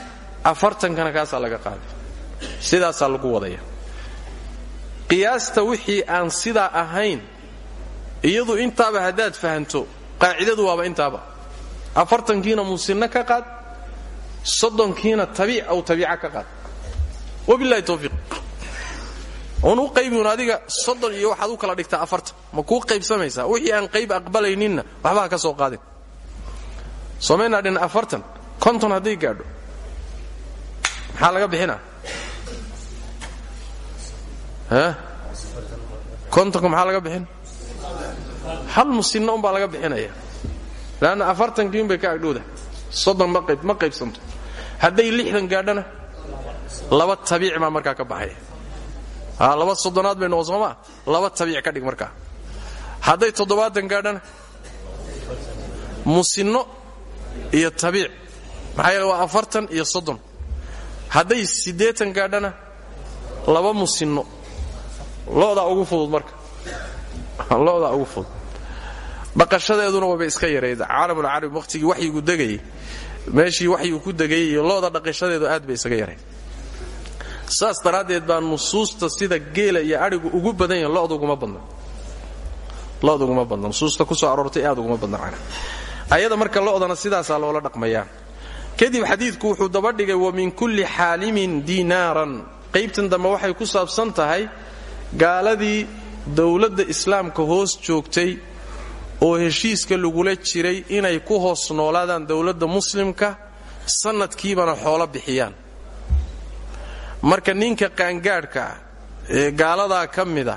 afartankana kaasaa laga qaaday sidaasaa lagu wadaya. Qiyaasta wixii aan sidaa ahayn iyadu intaaba haddaad fahanto qaacidadu waaba intaaba. Afartankiina musinno ka qaad soddonkiina tabiic aw tabiica ka qaad. Wabilahi towfiiq un u qaybin adiga soddon iyo waxaad u kala dhigtaa afartan ma kuu qaybsamaysaa wixii aan qayb aqbalayninna waxba ha ka soo qaadin. Somaynaa dhin afartan. Konton hadday gaadho. Maxaa laga bixinaa? Kontonka maxaa laga bixin? Hal musinno umbaa laga bixinaya. Leanna afartankii unbay ka agdhowda. Soddon ma qaybsanto. Hadday lixdan gaadhana laba tabiic baa markaa ka baxaya laba soddonaad bay noqon soomaa? Laba tabiic ka dhig markaa hadday toddobaatan gaadhana musinno iyo tabiic. Maxaa waa afartan iyo soddon. Hadday siddeetan gaadhana laba musinno. Lo'daa ugu fudud marka. Lo'daa ugu fudud. Dhaqashadeeduna wayba iska yarayd caalamulcarabi wakhtigii waxyigu degayay meeshii waxyigu ku degayay iyo lo'da dhaqashadeedu aad bay isaga yarayd saas daraaddeed baa nusuusta sida geela iyo adhigu ugu badan yahin lod uguma badna nusuusta ku soo aroortay aad uguma badna ayada marka lo'dana sidaasaa loola dhaqmayaa. Kadib xadiidku wuxuu dabadhigay wa min kulli xaalimin diinaaran qaybtan dambe waxay ku saabsan tahay gaaladii dowladda islaamka hoos joogtay oo heshiiska lagula jiray inay ku hoos noolaadaan dowladda muslimka sannadkiibana xoolo bixiyaan marka ninka qaangaadhka ah ee gaaladaa ka mida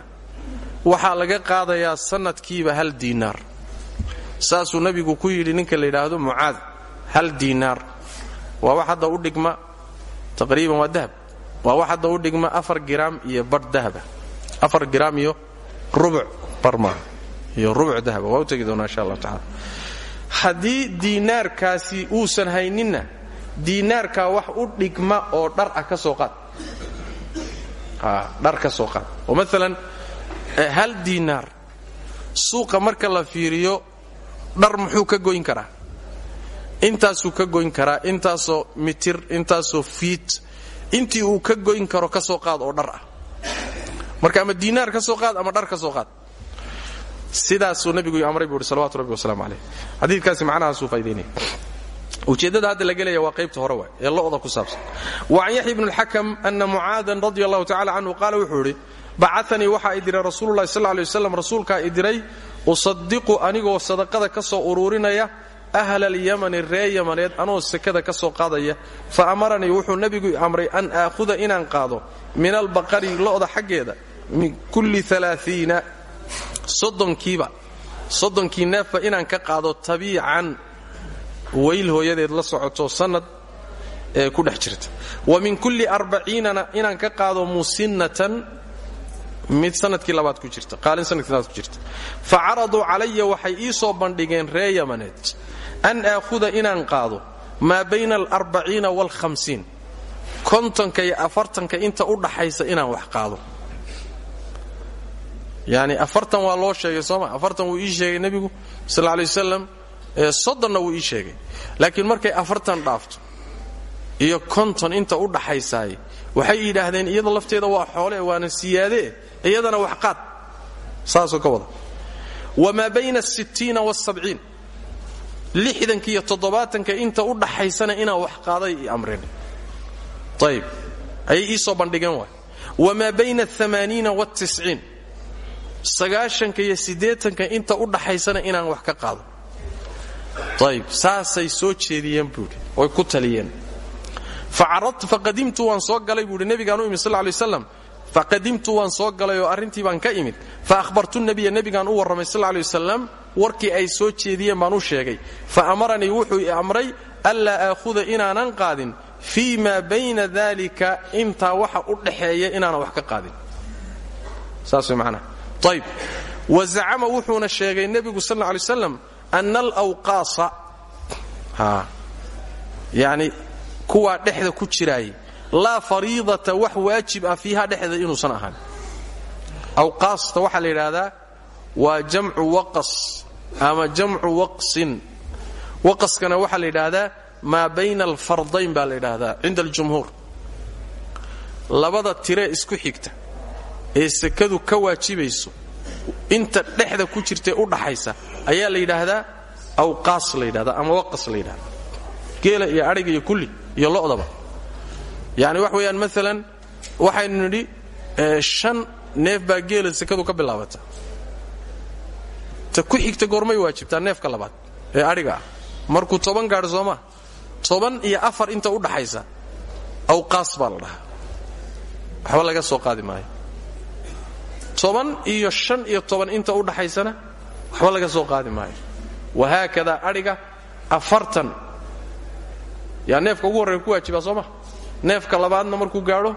waxaa laga qaadayaa sannadkiiba hal diinaar. Saasuu nebigu ku yidhi ninka la yidhaahdo mucaad hal diinaar. Waa wax hadda u dhigma taqriiban waa dahab. Waa wax hadda u dhigma afar giraam iyo badh dahaba. Afar giraam iyo rubuc barmaa iyo rubuc dahaba. Waa u tegi doonaa insha allahu tacala haddii diinaarkaasi uusan hayninna diinaarkaa wax u dhigma oo dhar ah ka soo qaad dhar ka soo qaad. Oo maalan hal diinaar suuqa marka la fiiriyo dhar muxuu ka goyn karaa? Intaasuu ka goyn karaa intaasoo mitir intaasoo fiit intii uu ka goyn karo ka soo qaad oo dhar ah. Marka ama diinaar ka soo qaad ama dhar ka soo qaad. Sidaasuu nabigu amray buu uhi salawatu rabbi wasalaamu caleyh xadiidkaasi macnahaasuu faa'idaynaya ujeeddada hadda la gelaya waa qaybta hore waay ee lo'da ku saabsan. Wa can yaxya bni اlxakam ana mucaadan radi allahu tacala canhu qaala wuxuu idhi bacanii waxaa i diray rasuululahi sal lay waslam rasuulkaa i diray usadiqu anigoo sadaqada ka soo uruurinaya ahla alyamani ree yamaneed anoo sekada ka soo qaadaya. Fa amaranii wuxuu nebigu amray an aakhuda inaan qaado min albaqari lo'da xaggeeda min kulli alaaiina soddonkiiba soddonkii neefba weyl hooyadeed la socoto sannad ee ku dhex jirta. Wa min kulli arbaciinana inaan ka qaado musinnatan mid sannadkii labaad ku jirta qaalin sannadkii labaad ku jirta. Fa caraduu calaya waxay ii soo bandhigeen ree yamaneed an aakhuda inaan qaado maa bayna alarbaciina waalhamsiin kontonka iyo afartanka inta u dhaxaysa inaan wax qaado. Yacni afartan waa loo sheegay sooma afartan wuu ii sheegay nebigu sal lla lay wasalam soddonna wuu ii sheegay. Laakiin markay afartan dhaafto iyo konton inta u dhaxaysaay waxay yidhaahdeen iyada lafteeda waa xoole waana siyaadee iyadana wax qaad. Saasoo ka wada. Wamaa bayna asittiina waalsabciin lixdanka iyo toddobaatanka inta u dhaxaysana inaan wax qaaday i amreen ayib ayay ii soo bandhigeen waay. Wamaa bayna aamaaniina waaltisciin sagaashanka iyo siddeetanka inta u dhaxaysana inaan wax ka qaado ayib saasay soo jeediyeen buuhi oy ku taliyeen. Faqadimtu waan soo galay buuhi nebigaan u imid sal lay waslam faqadimtu waan soo galay oo arrintii baan ka imid. Fa ahbartu nabiya nebigaan u warramay sal lay wasalam warkii ay soo jeediyeen baan u sheegay. Fa amaranii wuxuu i amray anlaa aakhuda inaanan qaadin fii maa bayna dalika intaa waxa u dhaxeeya inaanan wax ka qaadin. Saas way macnaha ayb ana alawqaasa yani kuwaa dhexda ku jiraayay laa fariidata wax waajib ah fiiha dhexda inuusan ahaan awqaasta waxaa la yidhaahdaa waa jamcu waqas ama jamcu waqsin waqaskana waxaa la yidhaahdaa maa bayna alfardayn baa la yidhaahdaa cinda aljumhuur labada tire isku xigta ee sekadu ka waajibayso inta dhexda ku jirtae u dhaxaysa ayaa la yidhaahdaa awqaas la yidhahdaa ama waqas la yidhahdaa. Geela iyo adhiga iyo kulli iyo lo'daba. Yacni wax weeyaan maalan waxaynu nidhi shan neef baa geela sekadu ka bilaabata. Ta ku xigta goormay waajibtaa neefka labaad ee adhiga ah. Markuu toban gaadho soomaa toban iyo afar inta u dhaxaysa awqaas baa la dhahaa. Waxba laga soo qaadi maayo. Iyo shan iyo toban inta u dhaxaysana waxba laga soo qaadi maayo. Wahaakadaa adhiga afartan. Yaa neefka ugu horreya ku waajibaa soo ma? Neefka labaadna markuu gaadho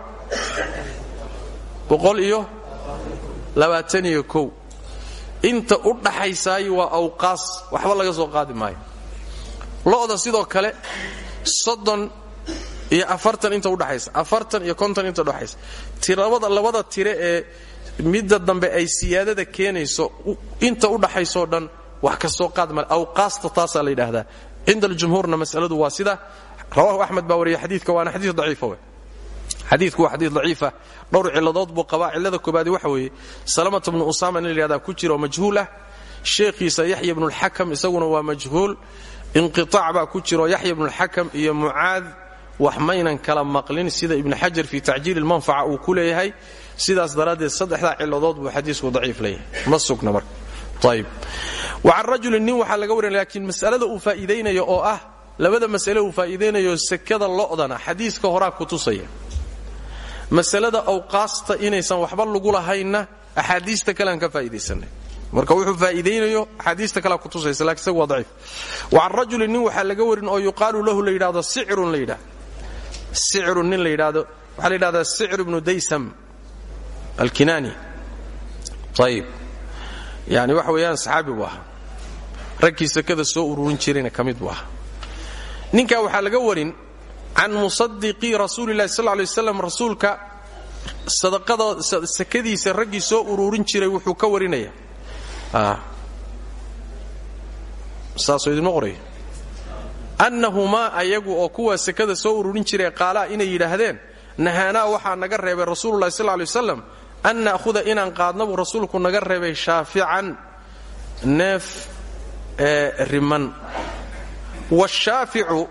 boqol iyo labaatan iyo kow. Inta u dhaxaysaay waa awqaas waxba laga soo qaadi maayo. Lo'da sidoo kale soddon iyo afartan inta udhaxaysa afartan iyo konton inta udhaxaysa labada tire ee midda dambe ay siyaadada keenayso inta u dhaxaysoo dhan wax ka soo qaad male awqaasta taasaa la yidhaahdaa. Cinda masaladu waa sida rawahu axmed baa wariya xadiidka waana xadiis daciifa we xadiidku waa xadiis daciifa dhowr cilladood buu qabaa. Cillada koobaadi waxa weeye salamata bnu usaama in ku jira oo majhuul ah. Sheekhiisa yaxya bnulxakam isaguna waa majhuul. Inqitaac baa ku jiro yaxya bnulxakam iyo mucaad wax maynan kala maqlin sida ibnu xajar fii tacjiil ilmanfaca uu ku leeyahay sidaas daraaddeed saddexdaa cilladood buu xadiisku daciif leeyahay. Ma sugna marka. Ayb wa can rajulin nin waxaa laga warinaya laakiin masalada uu faa'iidaynayo oo ah labada masale uu faa'iidaynayo sekada lo'dana xadiiska horaa ku tusaya. Masalada awqaasta inaysan waxba lagu lahaynna axaadiista kalean ka faa'iidaysanay. Marka wuxuu faa'iidaynayo axaadiista kalea ku tusaysa laakiin isagu waa daciif. Wa can rajulin nin waxaa laga warin oo yuqaalu lahu la yidhahdo sicrun la yidhahdo sicrun nin la yidhahdo waxaa la yidhahdaa sicr ibnu daysam alkinaani ayib yani waxa weeyaan saxaabi buu ahaa raggii sekada soo ururin jirayna ka mid buu ahaa ninkaa waxaa laga warin can musadiqi rasuulilahi sal lay waslam rasuulka sakadiisa raggii soo ururin jiray wuxuu ka warinaya saasoo idinma qoraya annahumaa ayagu oo kuwa sekada soo ururin jiray qaalaa inay yidhaahdeen nahaanaa waxaa naga reebay rasuululahi sal lay waslam an na'huda inaan qaadna buu rasuulku naga reebay shaafican neef ee riman washaaficu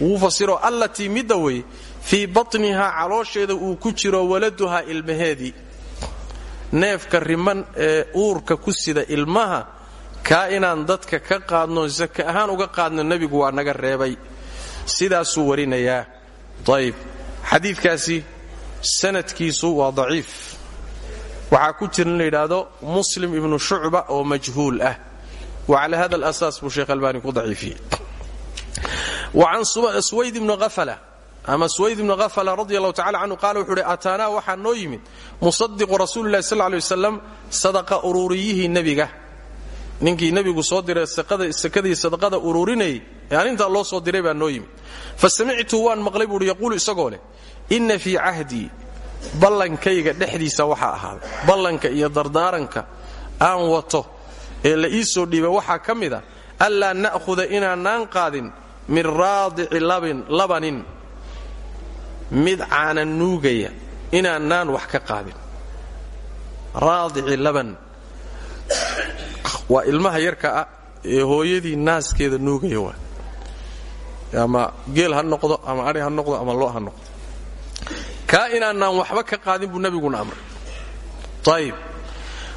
wuu fasiro allatii midda wey fii batnihaa caloosheeda uu ku jiro waladuhaa ilmaheedii neefka riman ee uurka ku sida ilmaha kaa inaan dadka ka qaadno saka ahaan uga qaadno nebigu waa naga reebay sidaasuu warinayaa ayb xadiidkaasi sanadkiisu waa daciif waxaa ku jira in la yidhaahdo muslim ibnu shucba oo majhuul ah. Wa cala hada alasaas buu sheekh albaani ku daciifiyey. Wa can suwayd ibni hafala ama suwayd ibni hafala radi allahu tacala canhu qaala wuxuu uhi ataanaa yimid musadiqu rasuulilahi sal lay wasalam sadaqa uruuriyihii nebiga. Ninkii nebigu soo diray sakadii sadaqada uruurinayay ee arintaa loo soo diray baa noo yimid. Fa samictu waan maqlay buuhi yaquulu isagoo inna fii cahdii ballankayga dhexdiisa waxaa ahaaday ballanka iyo dardaaranka aan wato ee la ii soo dhiibay waxaa ka mid a anlaa na'huda inaanaan qaadin min raadici labanin. Mid caana nuugaya inaanaan wax ka qaadin. Raadici laban. Waa ilmaha yarka ah ee hooyadii naaskeeda nuugaya waa. Ama geel ha noqdo ama adhi ha noqdo ama lo ha noqdo kaa inaanaan waxba ka qaadin buu nabiguna amray. Ayib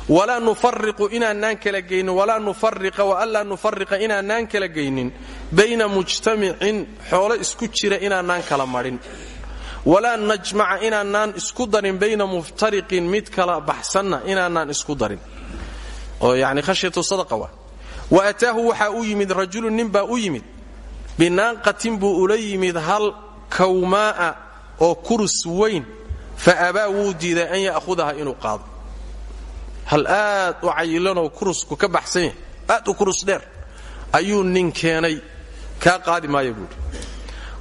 walaa nufariqu inaanaan kala gaynin walaa nufariqa waanlaa nufariqa inaanaan kala gaynin bayna mujtamicin xoolo isku jira inaanaan kala madhin walaa najmaca inaanaan isku darin bayna muftariqin mid kala baxsanna inaanaan isku darin. Oo yani khashyatu sadaqa wa ataahu waxaa u yimid rajulun nin baa u yimid. Binaanqatin buu ula yimid hal kawmaa'a oo kurus weyn fa abaa wuu diiday an ya'hudaha inuu qaado. Hal aad u cayilanoo kurusku ka baxsan aad u kurus dheer ayuu nin keenay kaa qaadi maaya buuhi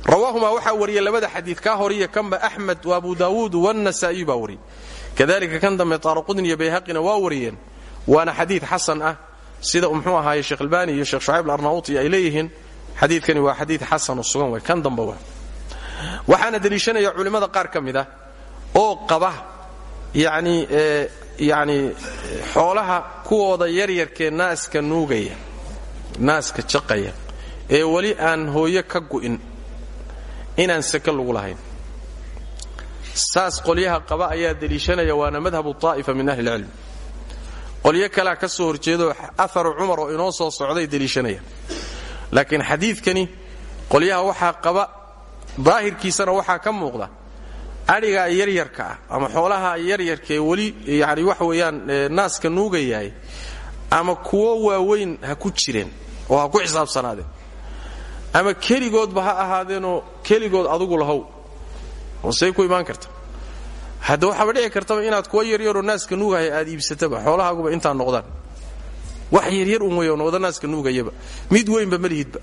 rawaahumaa labada xadiid kaa horiya kanba axmed wa abu daawuud wannasaa'iyu baa wariyey kadalika kan dambe taaraqudin iyo bayhaqina waa wariyeen waana xadiid xasan ah sida muxuu ahaaye sheekh albaani iyo sheekh shucayb alarnaauti ay leeyihiin. Xadiidkani waa xadiid xasan oo sugan way kan damba waxaana deliishanaya culimmada qaar ka mid ah oo qaba yacni yacni xoolaha kuwooda yaryarkee naaska nuugaya naaska jaqaya ee weli aan hooyo ka gu'in inaan sake lagu lahayn. Saas qolyaha qaba ayaa deliishanaya waana madhabu taa'ifa min ahli ilcilm. Qolyo kalea ka soo horjeedo aharu cumar oo inoo soo socday deliishanaya. Laakiin xadiidkani qolyaha waxaa qaba daahirkiisana waxaa ka muuqda adhigaa yaryarka ah ama xoolaha yaryarkaee weli yani waxa weeyaan naaska nuugayahay ama kuwo waaweyn ha ku jireen oo ha ku xisaabsanaadeen ama keligoodba ha ahaadeenoo keligood adugu lahow hoosey ku imaan karta. Hadda waxaaba dhici kartaba inaad kuwa yaryaroo naaska nuugaya aad iibsataba xoolahaaguba intaa noqdaan. Wax yaryar un naaska nuugayaba. Mid weynba malihidba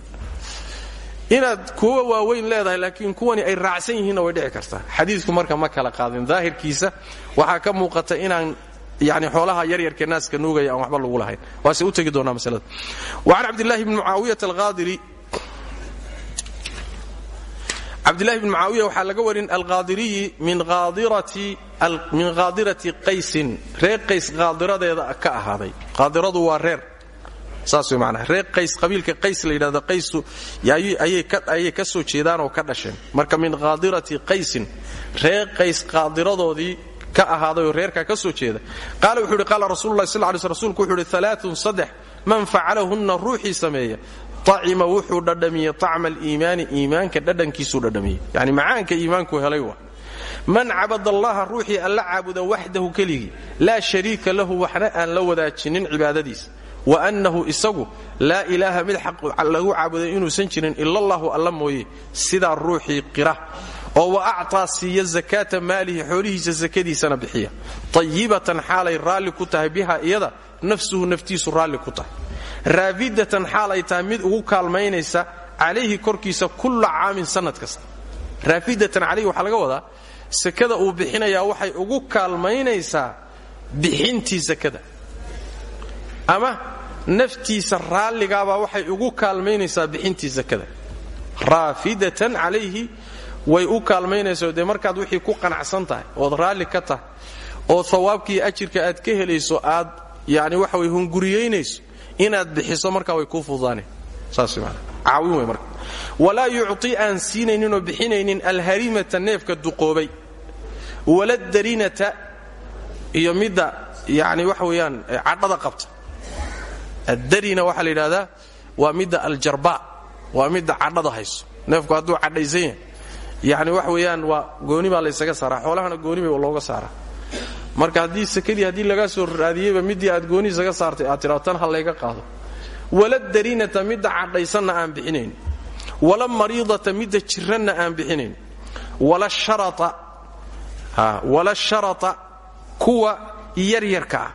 inaad kuwa waaweyn leedahay laakiin kuwani ay raacsan yihiinna way dhici kartaa. Xadiidku marka ma kala qaadin. Daahirkiisa waxaa ka muuqata inaan yani xoolaha yaryarkee naaska nuugaya aan waxba lagu lahayn. Waase u tegi doonaa masalada. Wa can cabdillahi bni mucaawiyata alqaadiri cabdillahi bni mucaawiya waxaa laga warin alqaadiriyi min qaadirati qaysin. Reer qays qaadiradeeda ka ahaaday. Qaadiradu waa reer saas way macnaha reer qays qabiilka qays la yidhahdo qaysu ayay ka soo jeedaan oo ka dhasheen. Marka min qaadirati qaysin reer qays qaadiradoodii ka ahaaday oo reerkaa ka soo jeeda. Qaala wuxuu yidhi qaala rasulullahi sal lay sl wuxuu yidhi alaaun saddex man facalahunna ruuxii sameeya acima wuxuu dhadhamiyey acma aliimaani iimaanka dhadhankiisuu dhadhamiyey. Yani macaanka iimaanku helay wa man cabad allaha ruuxii alla caabuda waxdahu keligii laa shariika lahu waxna aan la wadaajinin cibaadadiisa wa annahu isagu laa ilaaha mid xaq lagu caabuday inuusan jirin ila allahu alla mooye sidaa ruuxii qira oo wa actaa siiya zakaata maalihi xoolihiisa sakadiisana bixiya. Tayibatan xaalay raalli ku tahay biha iyada nafsuhu naftiisu raalli ku tahay. Raafidatan xaalay tahay mid ugu kaalmaynaysa calayhi korkiisa kulla caamin sannad kasta. Raafidatan calayhi waxaa laga wadaa sakada uu bixinayaa waxay ugu kaalmaynaysaa bixintii sakada ama naftiisa raalligaabaa waxay ugu kaalmaynaysaa bixintii sakada raafidatan calayhi way u kaalmaynaysaa dee markaad wixii ku qanacsan tahay ood raalli ka tahay oo hawaabkii ajirka aad ka helayso aad yani waxa way hunguriyeynayso inaad bixiso markaa way kuu fududaaneen saas man caawin wey marka. Walaa yucti aan siinayninoo bixinaynin alharimata neefka duqoobay. Wala darinata iyo midda yani waxa weeyaan cadhada qabta addarina waxaa la yidhahdaa waa midda aljarba waa midda cadhada hayso. Neefku hadduu cadhaysan yahay waxa weeyaan waa gooni baa laysaga saaraa xoolahana gooni bay looga saaraa. Marka haddii sakadii haddii lagaa soo raadiyeyba midii aad gooni isaga saartay aad tiraa tan layga qaado. Wala darinata midda cadhaysanna aan bixinayn. Wala mariidata midda jiranna aan bixinayn. Wala sharata kuwa yaryarka ah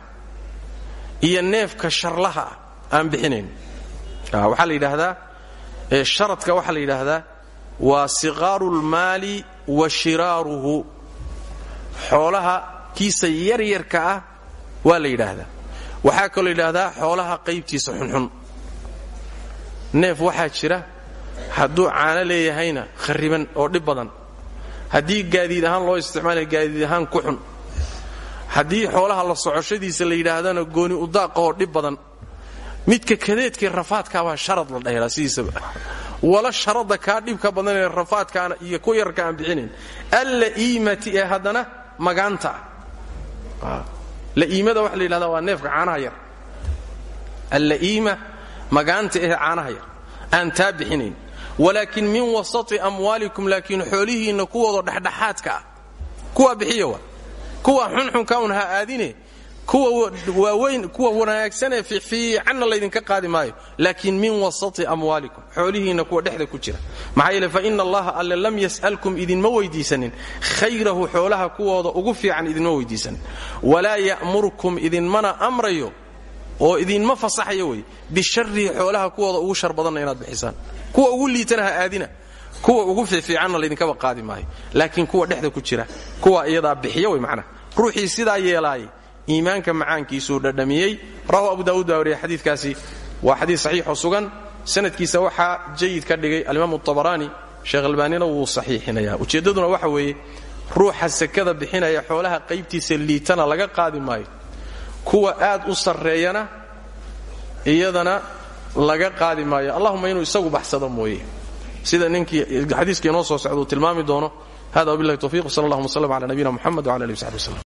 iyo neefka sharlaha ah aan bixinayn. Waxaa la yidhaahdaa sharadka waxaa la yidhaahdaa waa siqaaru lmaali wa shiraaruhu. Xoolaha kiisa yaryarka ah waa la yidhaahdaa. Waxaa kaloo yidhaahdaa xoolaha qaybtiisa xunxun. Neef waxaa jira hadduu caano leeyahayna khariban oo dhib badan. Haddii gaadiid ahaan loo isticmaalaya gaadiid ahaan ku xun. Haddii xoolaha la socoshadiisa la yidhaahdana gooni udaaqahoo dhib badan midka kadeedkii rafaadkaabaa sharad la sidiisaba. Wala sharada kaa dhibka badanee rafaadkaana iyo ku yarka aan bixinayn alla iimati ee haddana magaanta. Ah la'iimada waxa la waa neefka caanaha yar. Alla'iima magaanta ee caanaha yar aan taa bixinayn min wasati amwaalikum laakiin xoolihiinna kuwooda dhexdhexaadka ah. Kuwaa bixiya wa kuwa xunxunka un ha aadine kuwa waaweyn kuwa wanaagsanee fiicanna laydinka qaadi maayo. Laakiin min wasati amwaalikum xoolihiinna kuwa dhexda ku jira. Maxaa yeele fa ina allaha alle lam yas'alkum idinma weydiisanin. Khayrahu xoolaha kuwooda ugu fiican idinma weydiisanin. Walaa ya'murkum idinmana amrayo oo idinma fasaxayo wey. Bisharihi xoolaha kuwooda ugu shar inaad bixisaan. Kuwa ugu liitana aadina. Kuwa ugu fiifiicanna laydinkaba qaadi maayo. Laakiin kuwa dhexda ku jira kuwa iyadaa bixiya wey macnaha. Ruuxii sidaa yeelaayay iimaanka macaankiisuu dhadhamiyey. Rawahu abu daawuud baa wariya xadiikaasi waa xadiis saxiixoo sugan. Sanadkiisa waxaa jayid ka dhigay alimaam abaraani sheekh albaanina wuu saxiixinaya ujeeddaduna waxa weeye ruuxa sakada bixinaya xoolaha qaybtiisa liitana laga qaadi kuwa aad u sarreeyana iyadana laga qaadi maayo. Inuu isagu baxsado mooye. Sida ninkii xadiiska inoo soo socda tilmaami doono. Hada wabillahi tawfiq sal allahuma slm ala nabiyina muxamed wala alihi w saxbi